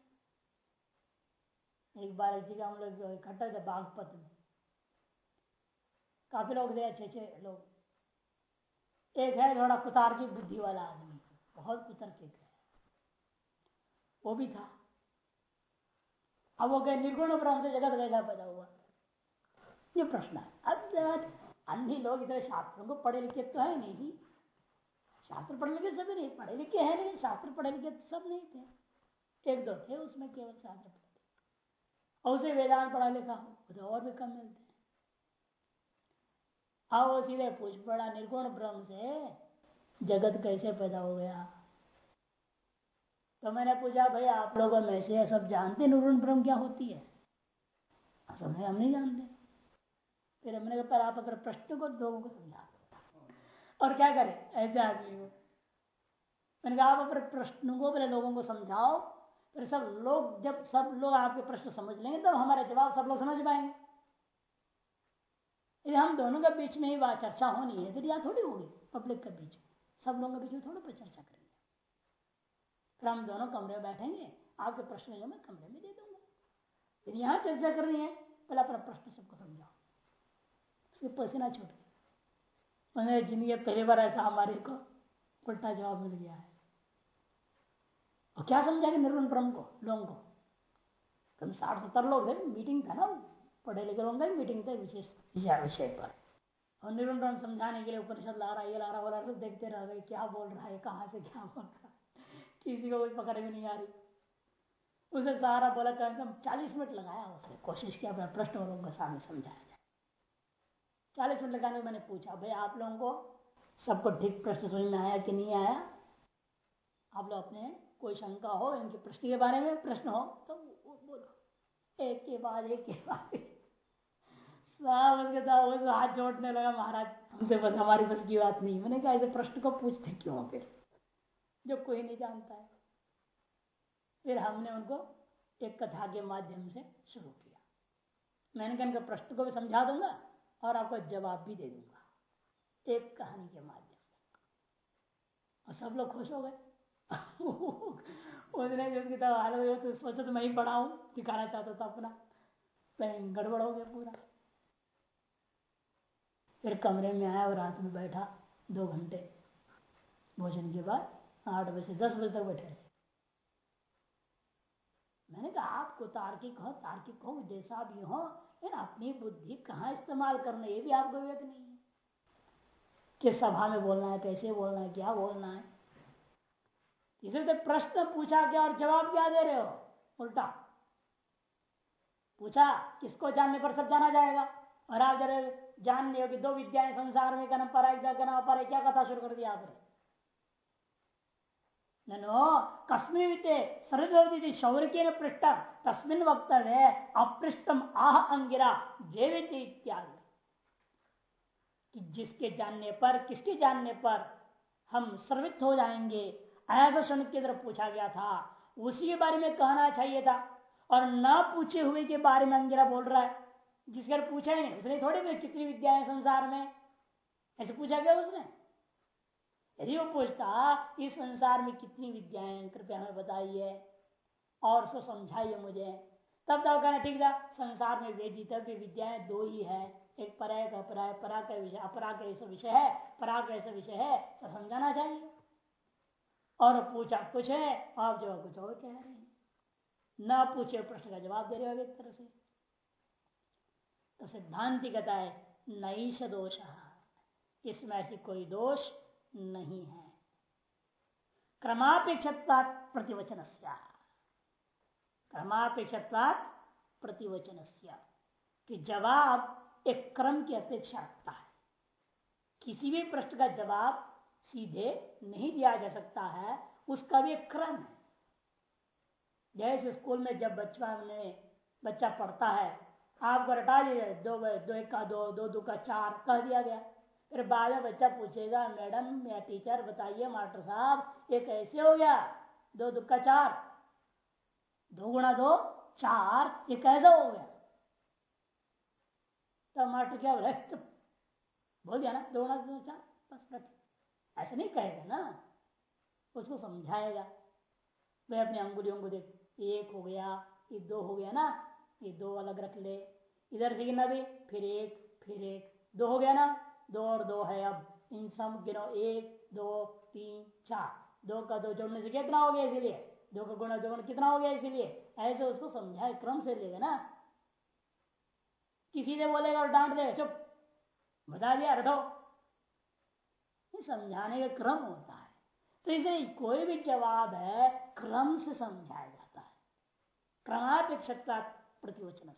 एक बार एक जगह हम लोग इकट्ठा थे बागपत में। काफ़ी लोग थे, अच्छे अच्छे लोग। एक है थोड़ा कुतार की बुद्धि वाला आदमी, बहुत कुतर्किक है वो भी था। अब वो गए निर्गुण ब्रह्म से जगत कैसा पैदा हुआ? ये प्रश्न है। अब अन्य लोग इधर शास्त्रों को पढ़े लिखे तो है नहीं। शास्त्र पढ़े लिखे सभी नहीं, पढ़े लिखे हैं लेकिन शास्त्र पढ़े लिखे सब नहीं थे। एक दो थे, उसमें केवल शास्त्र और उसे वेदांत पढ़ा लिखा हो, उसे और भी कम मिलते हैं। वो सीधे पूछ पड़ा निर्गुण ब्रह्म से, जगत कैसे पैदा हो गया? तो मैंने पूछा भाई आप लोगों में से सब जानते निर्गुण ब्रह्म क्या होती है? सब हम नहीं जानते। फिर हमने कहा आप अगर प्रश्न को लोगों को समझा और क्या करें? ऐसे आदमी को। मैंने कहा, आप अपने प्रश्नों को पहले लोगों को समझाओ फिर सब लोग, जब सब लोग आपके प्रश्न समझ लेंगे तो हमारे जवाब सब लोग समझ पाएँगे। यदि हम दोनों के बीच में ही बात, चर्चा होनी है तो यहाँ थोड़ी होगी पब्लिक के बीच में। सब लोगों के बीच में थोड़ा चर्चा करेंगे। फिर हम दोनों कमरे में बैठेंगे, आपके प्रश्न जो मैं कमरे में दे दूँगा। यदि यहाँ चर्चा करनी है, पहले अपना प्रश्न सबको समझाओ। उसके पसीना छूट गया। ज़िंदगी पहली बार ऐसा हमारे को उल्टा जवाब मिल गया है। और क्या समझाएँगे निर्गुण ब्रह्म को, लोगों को? कम साठ सत्तर लोग थे मीटिंग था ना, पढ़े लिखे लोगों मीटिंग था विशेष विषय पर। और निरंतर समझाने के लिए उपनिषद ला रहा है, ये ला रहा बोला तो देखते रह गए, क्या बोल रहा है, कहाँ से क्या बोल रहा है? किसी को कुछ पकड़ में नहीं आ रही। उसे सारा बोला कम से कम चालीस मिनट लगाया, उसने कोशिश किया, अपना प्रश्न और उनके सामने समझाया जाए। चालीस मिनट लगाने मैंने पूछा, भाई आप लोगों को सबको ठीक प्रश्न समझ में आया कि नहीं आया? आप लोग अपने कोई शंका हो, इनके प्रश्न के बारे में प्रश्न हो तो बोलो। एक के बाद, एक के बाद। उसके हाथ जोड़ने लगा, महाराज, हमसे बस हमारी बस की बात नहीं। मैंने कहा ऐसे प्रश्न को पूछते क्यों फिर? जो कोई नहीं जानता है। फिर हमने उनको एक कथा के माध्यम से शुरू किया। मैंने कहा, इनका प्रश्न को भी समझा दूँगा और आपको जवाब भी दे दूँगा। एक कहानी के माध्यम से। और सब लोग खुश हो गए। उसने हाल तो सोचा तो मैं ही पढ़ाऊं दिखाना चाहता था अपना। गड़बड़ हो गया पूरा। फिर कमरे में आया और रात में बैठा दो घंटे। भोजन के बाद आठ बजे से दस बजे तक बैठे रहे। मैंने कहा, आपको तार्किक हो तार्किक हो, जैसा भी हो, लेकिन अपनी बुद्धि कहाँ इस्तेमाल करना, ये भी आपको विवेक नहीं है। किस सभा में बोलना है, कैसे बोलना है, क्या बोलना है? इसे तो प्रश्न पूछा क्या और जवाब क्या दे रहे हो? उल्टा। पूछा, किसको जानने पर सब जाना जाएगा? और आप जरा जान लियो कि दो विद्याएँ संसार में कनम पर पर क्या कथा शुरू कर दिया आपने? कस्मिन विद्ये सरस्वती शौर्य के पृष्ठ तस्मिन वक्तव्य अपृष्टम आह अंगिरा देविद्य इत्यादि। कि जिसके जानने पर, किसके जानने पर हम सर्वित हो जाएँगे ऐसा क्षण की तरफ़ पूछा गया था, उसी के बारे में कहना चाहिए था। और न पूछे हुए के बारे में अंगिरा बोल रहा है। जिसके पूछा ही नहीं, उसने थोड़ी भी कितनी विद्याएँ संसार में? ऐसे पूछा गया उसने। यदि वो पूछता, इस संसार में कितनी विद्याएँ कृपया हमें बताइए। और उसको समझाइए मुझे। तब तो कहना ठीक था, संसार में वेदितव्य विद्याएँ दो ही है। एक पराय का पराय परा का विषय अपरा का ऐसा विषय है परा का ऐसा विषय है, सब समझाना चाहिए। और पूछा, कुछ है? आप जो कुछ और कह रहे हैं। न पूछे प्रश्न का जवाब दे रहे हो एक तरह से। तो सिद्धांति कहता है नईश दोष। इसमें ऐसी कोई दोष नहीं है। क्रमापेक्षता प्रतिवचन क्रमापेक्षता प्रतिवचन कि जवाब एक क्रम की अपेक्षा रखता है। किसी भी प्रश्न का जवाब सीधे नहीं दिया जा सकता है, उसका भी एक क्रम है। जैसे स्कूल में जब बच्चा ने बच्चा पढ़ता है, आपको रटा दिया दो दो एक का दो दो दो का चार, कह दिया गया। फिर बाद में बच्चा पूछेगा, मैडम, या टीचर, बताइए, मास्टर साहब, ये कैसे हो गया? दो दो का चार, दो गुणा दो, चार, ये कैसे हो गया? तो मास्टर क्या बोले, बोल दिया ना, दो गुणा दो, चार, बस रट ऐसा नहीं कहेगा ना। उसको समझाएगा। वह अपने अंगुलियों को देख, एक हो गया, ये दो हो गया ना, ये दो अलग रख ले। इधर से गिना भी, फिर एक फिर एक। दो हो गया ना, दो और दो है अब। इन सब गिनो, एक, दो, तीन, चार। दो का दो जोड़ने से कितना हो गया इसीलिए? दो का गुणा दो गुण कितना हो गया इसीलिए? ऐसे उसको समझाए, क्रम से लेगा ना। किसी ने बोलेगा और डांट दे चुप। बता दिया, रटो। समझाने का क्रम होता है। तो इसे कोई भी जवाब है, क्रम से समझाया जाता है। क्रमापेक्षता प्रतिवचन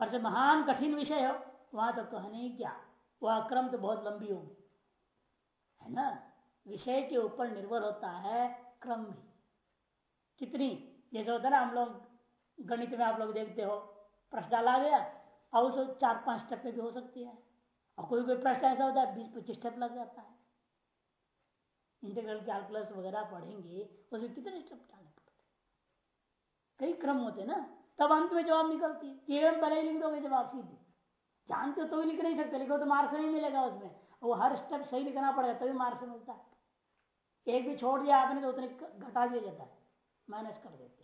और जब महान कठिन विषय हो, वहाँ तो कहने क्या, वह क्रम तो बहुत लंबी होगी। है ना? विषय के ऊपर निर्भर होता है क्रम भी। कितनी? जैसे होता है ना, हम लोग गणित में आप लोग देखते हो, प्रश्न डाला गया, और उस चार पाँच स्टेप में भी हो सकती है। और कोई कोई प्रश्न ऐसा होता है, बीस पच्चीस स्टेप लग जाता है। इंटीग्रल कैलकुलस वगैरह पढ़ेंगे उसमें कितने स्टेप डालने पड़ते कई क्रम होते ना, तब अंत में जवाब निकलती है। केवल पहले लिख दोगे जवाब सीधे। जानते हो तो भी लिख नहीं सकते, लिखो तो मार्क्स नहीं मिलेगा उसमें। वो हर स्टेप सही लिखना पड़ेगा तभी मार्क्स मिलता है। एक भी छोड़ दिया आपने तो उतने घटा दिया जाता है। माइनस कर देते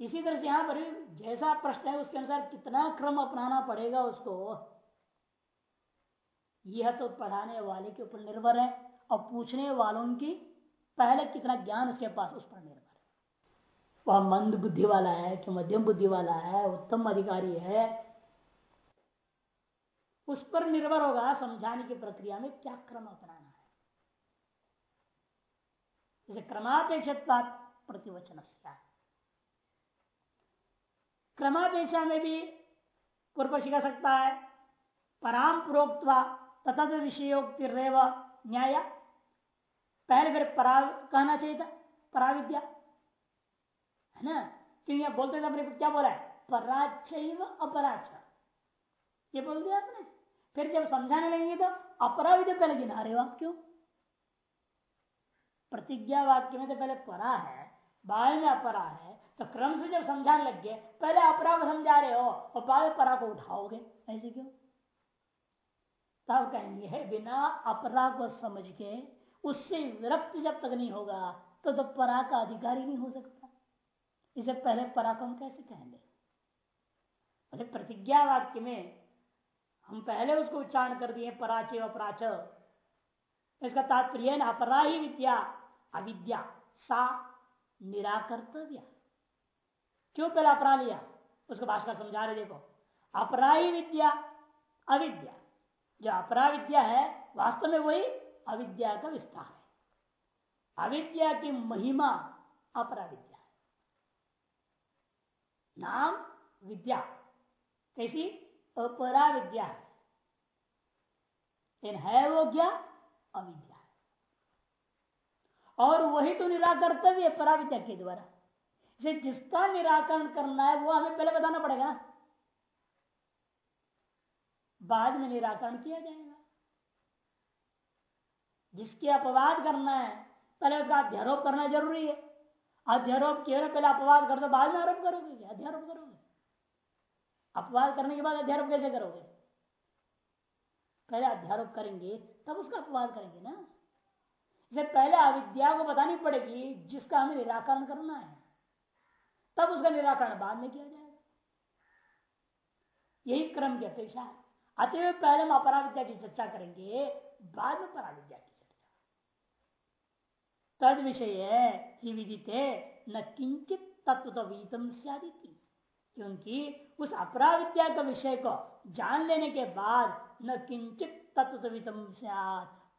इसी तरह से यहाँ पर जैसा प्रश्न है, उसके अनुसार कितना क्रम अपनाना पड़ेगा उसको यह तो पढ़ाने वाले के ऊपर निर्भर है और पूछने वालों की पहले कितना ज्ञान उसके पास, उस पर निर्भर है। वह मंद बुद्धि वाला है कि मध्यम बुद्धि वाला है, उत्तम अधिकारी है, उस पर निर्भर होगा समझाने की प्रक्रिया में क्या क्रम अपनाना है। जैसे क्रमापेक्ष प्रतिवचन क्रमापेक्षा में भी पूर्व कह सकता है, पराम प्रोक्तवा तथा विषयोक्तिरव न्याय। पहले फिर परा कहना चाहिए था, पराविद्या। है ना? क्योंकि आप बोलते थे अपने क्या बोला है? पराच अपराच ये बोल दिया आपने। फिर जब समझाने लगेंगे तो अपराविद्या पहले गिना। रहे हो आप क्यों? प्रतिज्ञा वाक्य में तो पहले परा है बाद में अपरा है तो क्रम से जब समझाने लग गए, पहले अपरा को समझा रहे हो, और बाद परा को उठाओगे। ऐसे क्यों? तब कहेंगे है बिना अपरा को समझ के उससे विरक्त जब तक नहीं होगा तो, तो परा का अधिकारी नहीं हो सकता। इसे पहले परा को हम कैसे कहेंगे? अरे प्रतिज्ञा वाक्य में हम पहले उसको उच्चारण कर दिए पराचे अपराच। इसका तात्पर्य अपरा ही विद्या अविद्या सा निराकर्तव्य। क्यों पहला अपरा लिया? उसको भाषकर समझा रहे देखो। अपरा ही विद्या अविद्या। जो अपरा विद्या है, वास्तव में वही अविद्या का विस्तार है। अविद्या की महिमा अपरा विद्या है। नाम विद्या, कैसी? अपरा विद्या है। लेकिन है वो क्या? अविद्या है। और वही तो निराकर्तव्य परा विद्या के द्वारा। जिसका निराकरण करना है, वो हमें पहले बताना पड़ेगा ना। बाद में निराकरण किया जाएगा। जिसके अपवाद करना है, पहले उसका अध्यारोप करना ज़रूरी है। अध्यारोप किया पहले अपवाद कर दो, बाद में आरोप करोगे क्या? अध्यारोप करोगे? अपवाद करने के बाद अध्यारोप कैसे करोगे? पहले अध्यारोप करेंगे, तब उसका अपवाद करेंगे ना। इसे पहले अविद्या को बतानी पड़ेगी, जिसका हमें निराकरण करना है, तब उसका निराकरण बाद में किया जाएगा। यही क्रम की अपेक्षा है। अतः पहले हम अपराविद्या की चर्चा करेंगे, बाद में पराविद्या की चर्चा। तद विषय ही विदिते, न किंचित तत्व तो सियादिति। क्योंकि उस अपराविद्या का विषय को जान लेने के बाद न किंचित तत्व वितम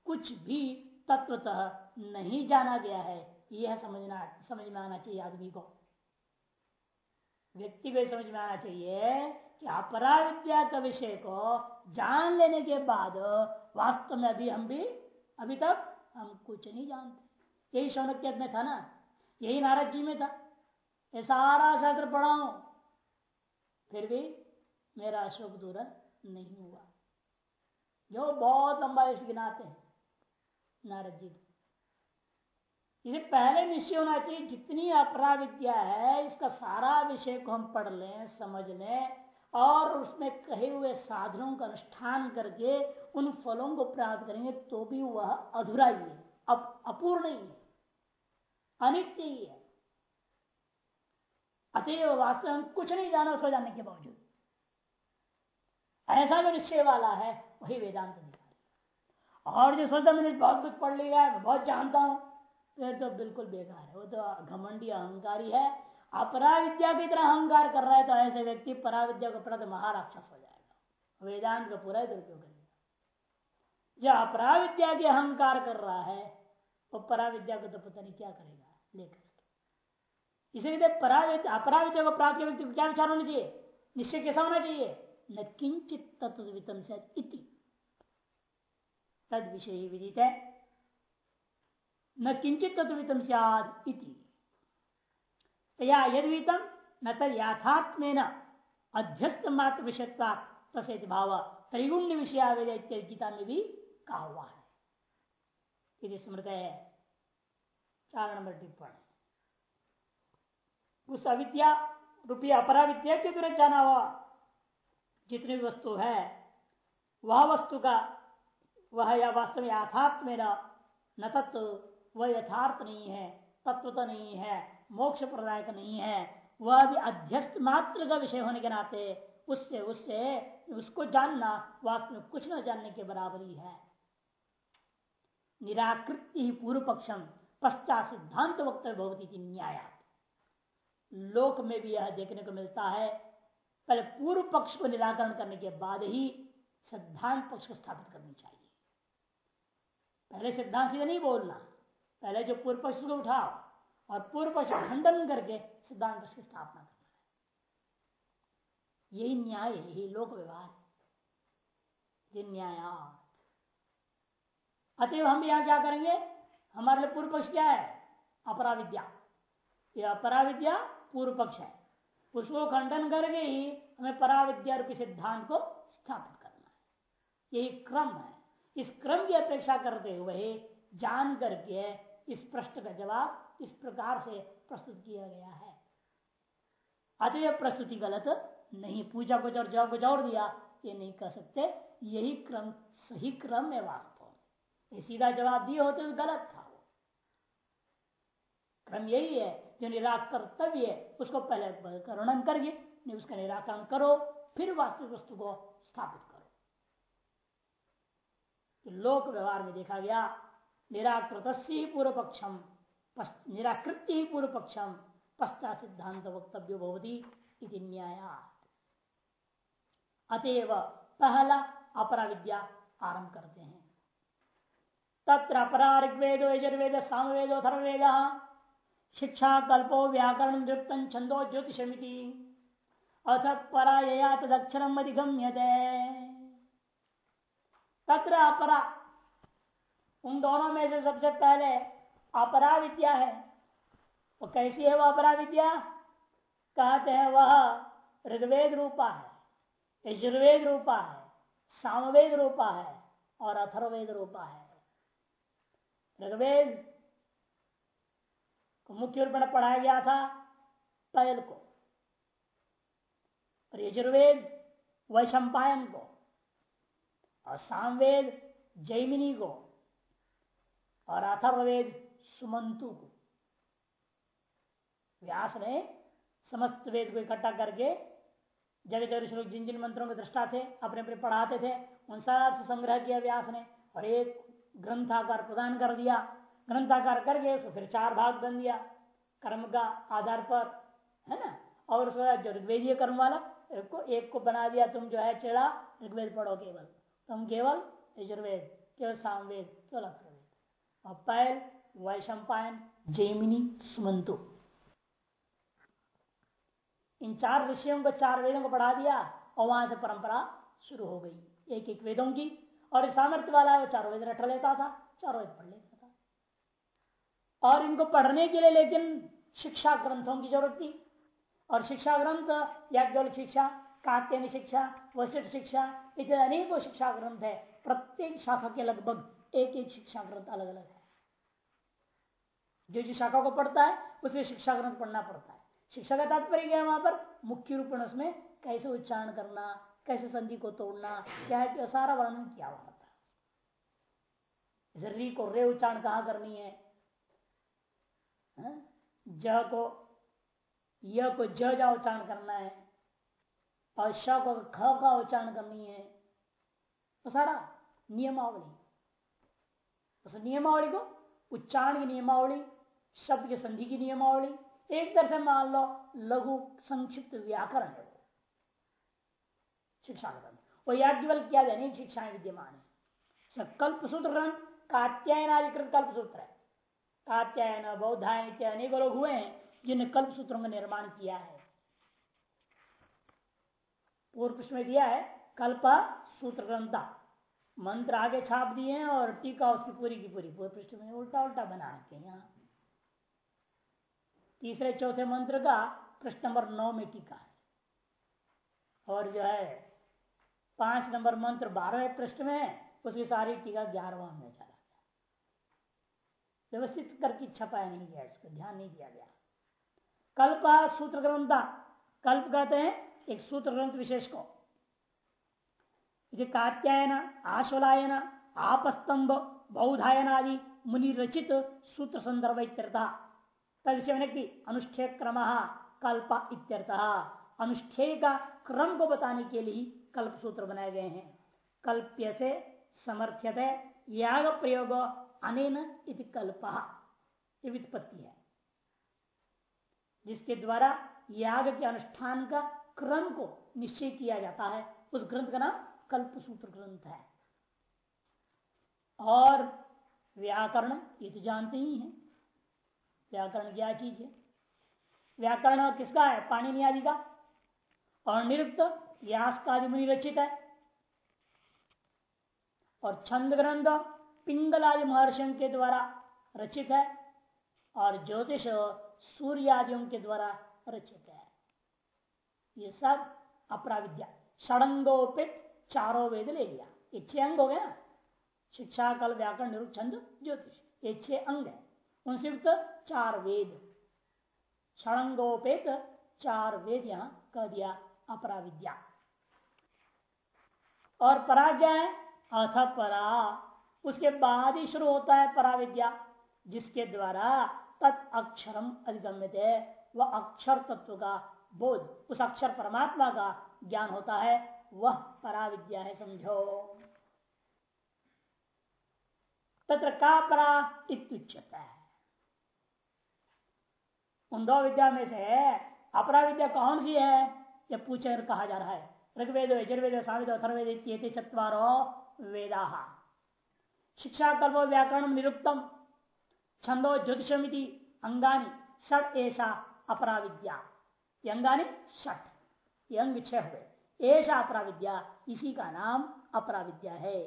कुछ भी तत्वतः नहीं जाना गया है, यह समझना, समझ में आना चाहिए आदमी को। व्यक्ति को समझ में आना चाहिए कि अपरा विद्या का विषय को जान लेने के बाद वास्तव में अभी हम भी, अभी तक हम कुछ नहीं जानते। यही शौनक में था ना? यही नारद जी में था। ये सारा शास्त्र पढ़ा फिर भी मेरा अशोक दूर नहीं हुआ। जो बहुत लंबा लिस्ट गिनाते हैं नारद जी। इसे पहले निश्चय होना चाहिए, जितनी अपरा विद्या है, इसका सारा विषय को हम पढ़ लें, समझ लें और उसमें कहे हुए साधनों का अनुष्ठान करके उन फलों को प्राप्त करेंगे तो भी वह अधूरा ही है अब अपूर्ण ही है, अनित्य ही है। अतएव वास्तव में कुछ नहीं जाना उसको जानने के बावजूद। ऐसा जो निश्चय वाला है, वही वेदांत निकाल और जो सोचता मैंने बहुत कुछ पढ़ लिया है बहुत जानता हूँ, फिर तो बिल्कुल बेकार है। वो तो घमंडी अहंकारी है अपरा विद्या की तरह अहंकार कर रहा है तो ऐसे व्यक्ति पराविद्या को प्रति महाराक्षस हो जाएगा। वेदांत का पूरा दुरुपयोग करेगा जो अपरा विद्या के अहंकार कर रहा है, वो पराविद्या को तो पता नहीं क्या करेगा, लेकर इसलिए पराविद्या, अपराविद्या को प्राप्त व्यक्ति को क्या विचार होना चाहिए? निश्चय कैसा होना चाहिए? न किंचित तत्वितम से तद विषय विदित है। न किंचित तत्वितम सियाद या यदवितम न तद याथात्म अध्यस्त मात्र विषयता तसेत भाव त्रिगुण्य विषय गीता में भी कहा हुआ है स्मृत है चार नंबर टिप्पणी। उस अविद्या रूपी अपरा विद्या के दूर जाना हुआ जितनी भी वस्तु है, वह वस्तु का, वह या वास्तव में यथार्थ में न तत्व वह यथार्थ नहीं है तत्व तो नहीं है मोक्ष प्रदायक नहीं है। वह भी अध्यस्त मात्र का विषय होने के नाते उससे उससे उसको जानना वास्तव में कुछ न जानने के बराबर ही है। निराकृति ही पूर्व पक्षम, पश्चात सिद्धांत वक्त भवती न्याया लोक में भी यह देखने को मिलता है। पहले पूर्व पक्ष को निराकरण करने के बाद ही सिद्धांत पक्ष को स्थापित करनी चाहिए। पहले सिद्धांत सीधे नहीं बोलना, पहले जो पूर्व पक्ष को उठाओ। और पूर्व पक्ष खंडन करके सिद्धांत पक्ष की स्थापना करना है। यही न्याय यही लोक व्यवहार है। न्यायात अतएव हम यहाँ क्या करेंगे? हमारे लिए पूर्व पक्ष क्या है? अपराविद्या। अपराविद्या पूर्व पक्ष है। उसको खंडन करके ही हमें पराविद्या रूपी सिद्धांत को स्थापित करना है। यही क्रम है। इस क्रम की अपेक्षा करते हुए जान करके इस प्रश्न का जवाब इस प्रकार से प्रस्तुत किया गया है। अतः प्रस्तुति गलत नहीं। पूजा कुछ और जवाब कुछ और दिया, ये नहीं कर सकते। यही क्रम, सही क्रम है वास्तव में। सीधा जवाब दिए होते तो गलत था वो। क्रम यही है, जो निराकर्तव्य है, उसको पहले वर्णन करके उसका निराकरण करो, फिर वास्तविक वस्तु को स्थापित करो। तो लोक व्यवहार में देखा गया निराकृत पूर्व पक्षम निराकृत पूर्व पक्षम, पश्चात सिद्धांत वक्तव्य भवती न्याया अतएव पहला अपरा विद्या आरंभ करते हैं। तत्र अपरा ऋग्वेद यजुर्वेद, सामवेद अथर्वेद शिक्षा, कल्पो, व्याकरण नृत्त छंदो ज्योतिषमिति। अथ पराया तदक्षरम अधिगम्यते। तत्र अपरा उन दोनों में से सबसे पहले अपरा विद्या है। वो कैसी है वह अपरा विद्या कहते हैं वह ऋग्वेद रूपा है, यजुर्वेद रूपा है, सामवेद रूपा है और अथर्वेद रूपा है। ऋग्वेद को मुख्य रूप में पढ़ाया गया था पैल को, और यजुर्वेद वैशंपायन को, और सामवेद जैमिनी को, और अथर्ववेद सुमंतु को। व्यास ने समस्त वेद को इकट्ठा करके जगह जगह श्लोक जिन जिन मंत्रों के दृष्टा थे, अपने अपने पढ़ाते थे, उन सबसे संग्रह किया व्यास ने और एक ग्रंथाकार प्रदान कर दिया। ग्रंथाकार करके उसको फिर चार भाग बन दिया, कर्म का आधार पर, है ना? और उसके बाद ऋग्वेदीय कर्म वाला, एक को एक को बना दिया, तुम जो है चेड़ा, ऋग्वेद पढ़ो केवल। तुम केवल यजुर्वेद, केवल सामवेद, केवल अथर्वेद और पैल वैशंपायन, जैमिनी, सुमंतु। इन चार विषयों को चार वेदों को पढ़ा दिया और वहाँ से परंपरा शुरू हो गई। एक एक वेदों की और सामर्थ्य वाला वो चारों वेद रट लेता था, चारों वेद पढ़ लेता था। और इनको पढ़ने के लिए लेकिन शिक्षा ग्रंथों की ज़रूरत थी। और शिक्षा ग्रंथ या केवल शिक्षा, कात्यायन शिक्षा, वशिष्ठ शिक्षा, इतने अनेकों शिक्षा ग्रंथ है। प्रत्येक शाखा के लगभग एक एक शिक्षा ग्रंथ अलग अलग है। जो जो शाखा को पढ़ता है, उसे शिक्षा ग्रंथ पढ़ना पड़ता है। शिक्षा का तात्पर्य क्या है वहाँ पर? मुख्य रूप में उसमें कैसे उच्चारण करना, कैसे संधि को तोड़ना, क्या है सारा वर्णन किया हुआ होता है री को रे उच्चारण कहा करनी है? ज को, य को ज जा उच्चारण करना है। और श को ख का उच्चारण करनी है। तो सारा नियमावली। उस नियमावली को उच्चारण की नियमावली शब्द के संधि की नियमावली, एक तरह से मान लो, लघु संक्षिप्त व्याकरण है वो। शिक्षा ग्रंथ वो याज्ञवल क्या जाए शिक्षाएँ विद्यमान है। कल्प सूत्र ग्रंथ कात्यायन अधिकृत कल्प सूत्र है। कात्यायन, बौद्धायन इत्यादि अनेक लोग हुए हैं जिन्हें कल्प सूत्रों का निर्माण किया है। पूर्व पृष्ठ में दिया है कल्प सूत्र ग्रंथा। मंत्र आगे छाप दिए और टीका उसकी पूरी की पूरी। पूर्व पृष्ठ में उल्टा उल्टा बना के यहाँ। तीसरे चौथे मंत्र का प्रश्न नंबर नौ में टीका है। और जो है, पाँच नंबर मंत्र बारहवें पृष्ठ में उसकी सारी टीका ग्यारहवा में चला गया। व्यवस्थित करके छपाया नहीं गया, इसको ध्यान नहीं दिया गया। कल्प सूत्र ग्रंथा, कल्प कहते हैं एक सूत्र ग्रंथ विशेष को। कात्यायन, आश्वलायन, आपस्तंभ बौधायन आदि मुनि रचित सूत्र संदर्भ अनुष्ठेय क्रम कल्प इत्यर्थ। अनुष्ठेय का क्रम को बताने के लिए कल्प सूत्र बनाए गए हैं। कल्प्य से समर्थ्यत याग प्रयोग अनेन इति कल्प। है। जिसके द्वारा याग के अनुष्ठान का क्रम को निश्चय किया जाता है, उस ग्रंथ का नाम कल्पसूत्र ग्रंथ है। और व्याकरण ये तो जानते ही हैं। व्याकरण क्या चीज़ है व्याकरण किसका है? पाणिनि आदि का। और निरुक्त व्यास का आदि मुनि रचित है। और छंद ग्रंथ पिंगल आदि महर्षियों के द्वारा रचित है। और ज्योतिष सूर्यादियों के द्वारा रचित है। ये सब अपरा विद्या षडंगोपित चारों वेद ले लिया। ये छह अंग हो गया शिक्षा, कल, व्याकरण, निरुक्त, छंद, ज्योतिष। ये छह अंग है। उनसे युक्त चार वेद। षडंगोपेत चार वेद यहाँ कह दिया अपरा विद्या और परा क्या है, अथ परा। उसके बाद ही शुरू होता है परा विद्या जिसके द्वारा तत् अक्षरम अधिगम्य थे वह अक्षर तत्व का बोध, उस अक्षर परमात्मा का ज्ञान होता है, वह पराविद्या है, समझो। तत्र का परा इत्युच्यता। है उन दो विद्या में से अपरा विद्या कौन सी है? यह पूछे कहा जा रहा है। ऋग्वेद, यजुर्वेद साविद अथर्वेद चतवारो वेदा। शिक्षा कल्प व्याकरण निरुक्तम छंदो ज्योतिषमिति अंगानी षट ऐसा अपरा विद्या अंगानी षट। ये अंग छह हुए। ऐसा अपरा विद्या इसी का नाम अपरा विद्या है।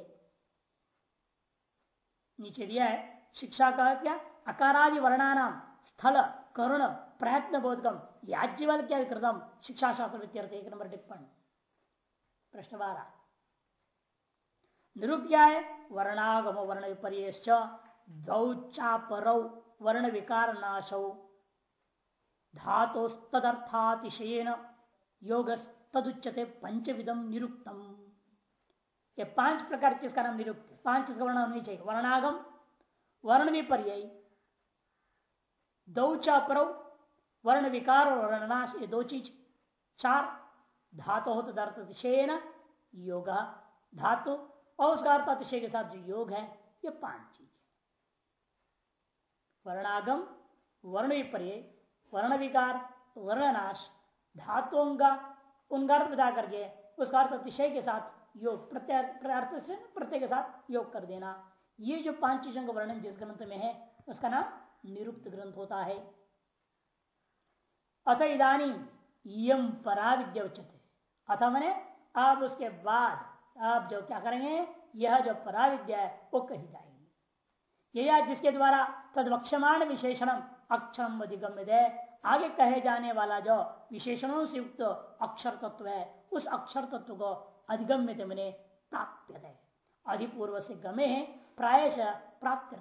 नीचे दिया है शिक्षा का क्या अकारादि वर्णानाम स्थल। करुण, प्रयत्न बोधकम याज्यवल क्या कृतम शिक्षा शास्त्र एक नंबर टिप्पण। प्रश्न बारह। है? वर्णागम वर्ण विपर्य दौचापरौ वर्ण विकार नाशौ धातोस्तदर्थातिशयन योग तदुच्यते पंचविदम निरुक्तम। ये पाँच प्रकार के इसका नाम निरुक्त, पाँच इसका होनी चाहिए। वर्णागम, वर्ण विपर्य दौचापरौ वर्ण विकार और वर्णनाश, ये दो चीज़। चार, धातु हो तदर्थ अतिशयन योग, धातु, और उसका अर्थ अतिशय के साथ जो योग है, ये पाँच चीज़ वर्णागम वर्ण विपर्य वर्ण विकार वर्णनाश धातुओं का उनका अर्थ बता करके, उसका अर्थ अतिशय के साथ योग प्रत्यर्थ से प्रत्यय के साथ योग कर देना। ये जो पाँच चीज़ों का वर्णन जिस ग्रंथ में है, उसका नाम निरुक्त ग्रंथ होता है। अथ इधानी यम परा विद्या उचित अथ मैंने आप उसके बाद आप जो क्या करेंगे, यह जो परा विद्या है, वो कही जाएगी। यह जिसके द्वारा तदवक्षमाण विशेषणम अक्षरम अधिगम्य दे आगे कहे जाने वाला जो विशेषणों से युक्त अक्षर तत्व है, उस अक्षर तत्व को अधिगम्य मैंने प्राप्त अधिपूर्व से गमे है, प्रायश प्राप्त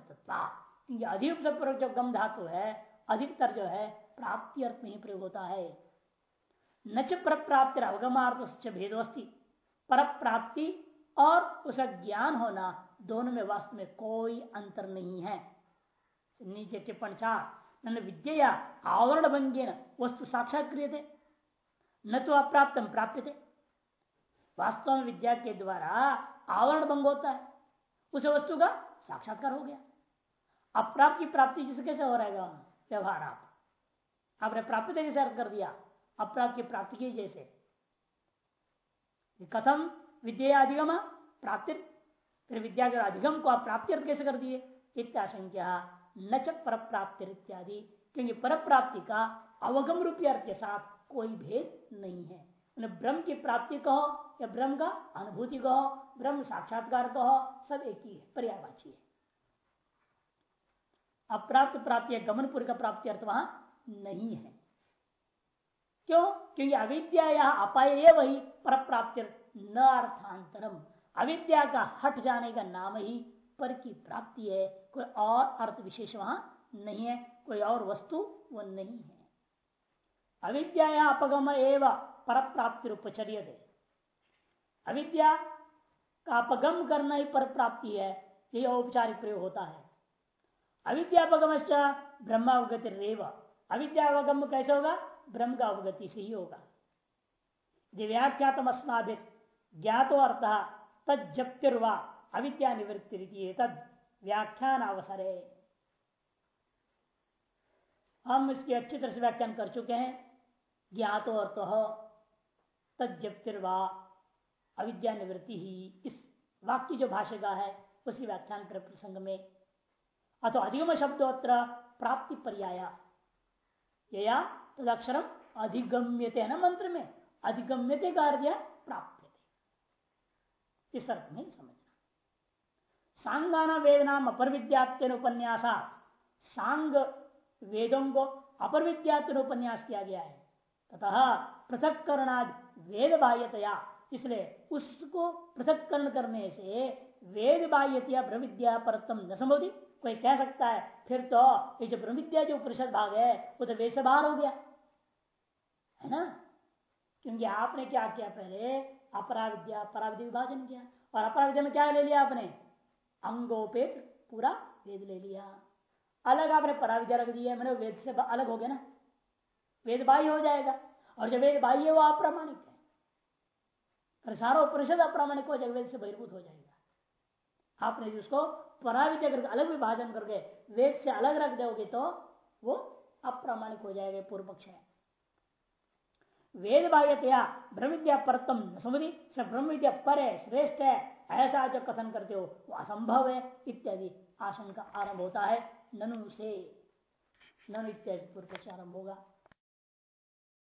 क्योंकि अधिक जो गम धातु है, अधिकतर जो है, प्राप्ति अर्थ में ही प्रयोग होता है। न च पर प्राप्ति अवगमार्थ भेदोस्ती। पर प्राप्ति और उसका ज्ञान होना दोनों में वास्तव में कोई अंतर नहीं है। नीचे टिप्पण चार विद्या आवरण भंगे न वस्तु साक्षात क्रिय थे न तो अप्राप्त प्राप्त थे वास्तव में विद्या के द्वारा आवरण भंग होता है। उस वस्तु का साक्षात्कार हो गया। अप्राप्त की प्राप्ति जिसे कैसे हो रहेगा? व्यवहार आप। आपने प्राप्ति जैसे अर्थ कर दिया। अप्राप्त की प्राप्ति की जैसे। कथम विद्या अधिगम प्राप्ति फिर विद्या के अधिगम को आप प्राप्ति अर्थ कैसे कर दिए? इत्याशंक्या न च पर प्राप्ति इत्यादि। क्योंकि पर प्राप्ति का अवगम रूपी अर्थ के साथ कोई भेद नहीं है। ब्रह्म की प्राप्ति कहो या ब्रह्म का अनुभूति कहो, ब्रह्म साक्षात्कार कहो, सब एक ही है पर्यावाची है। अप्राप्त प्राप्ति गमनपुर का प्राप्ति अर्थ वहाँ नहीं है। क्यों? क्योंकि अविद्या या अपाय वही पर प्राप्ति न अर्थांतरम। अविद्या का हट जाने का नाम ही पर की प्राप्ति है। कोई और अर्थ विशेष वहाँ नहीं है। कोई और वस्तु वो नहीं है। अविद्या या अपगम एवं पर प्राप्ति उपचर्य अविद्या का अपगम करना ही पर प्राप्ति है। यही औपचारिक प्रयोग होता है। अविद्यापगम ब्रह्मावगति रेव अविद्यावगम कैसे होगा? ब्रह्म का अवगति से ही होगा। व्याख्यातम अस्माभित ज्ञातो अर्थ तजप्तिर्वा अविद्या निवृत्ति व्याख्यान अवसर हम इसकी अच्छी तरह से व्याख्यान कर चुके हैं। ज्ञातो अर्थ तजप्तिर्वा अविद्या निवृत्ति ही। इस वाक्य जो भाषा का है उसकी व्याख्यान प्रसंग में अथवा अधिगम शब्दोत्र प्राप्ति पर्याय। या तदक्षरम अधिगम्यते है ना मंत्र में अधिगम्यते का अर्थ प्राप्त इस अर्थ में समझना। सांगाना वेदना अपर विद्याप्त उपन्यासा सांग वेदों को अपर विद्यात्न उपन्यास किया गया है। तथा पृथक करणाद वेद बाह्यतया इसलिए उसको पृथककरण करने से वेद बाह्यतया ब्रह्मविद्या परतम न संभवती। कोई कह सकता है, फिर तो ये जो ब्रह्मविद्या, जो परिषद भाग है, वो तो वेद से बाहर हो गया। है ना? क्योंकि आपने क्या किया पहले? अपराविद्या पराविद्या विभाजन किया। और अपराविद्या में क्या ले लिया आपने? अंगोपेत पूरा वेद ले लिया। अलग आपने पराविद्या रख दिया मैंने वेद से अलग हो गया ना। वेद बाह्य हो जाएगा। और जब वेद बाह्य वो अप्रामाणिक है। पर सारा उपनिषद अप्रामाणिक हो जाएगा, वेद से बहिर्भूत हो जाएगा। आपने उसको पराविद्या करके, अलग विभाजन करके, वेद से अलग रख दोगे तो वो अप्रामाणिक हो जाएगा पूर्व पक्ष है। वेद बाह्यतया ब्रह्म विद्या परतम सब ब्रह्म विद्या पर है, श्रेष्ठ है, ऐसा जो कथन करते हो, वो असंभव है, इत्यादि आशंका आरंभ होता है, ननु से, ननु इत्यादि पूर्व पक्ष आरंभ होगा।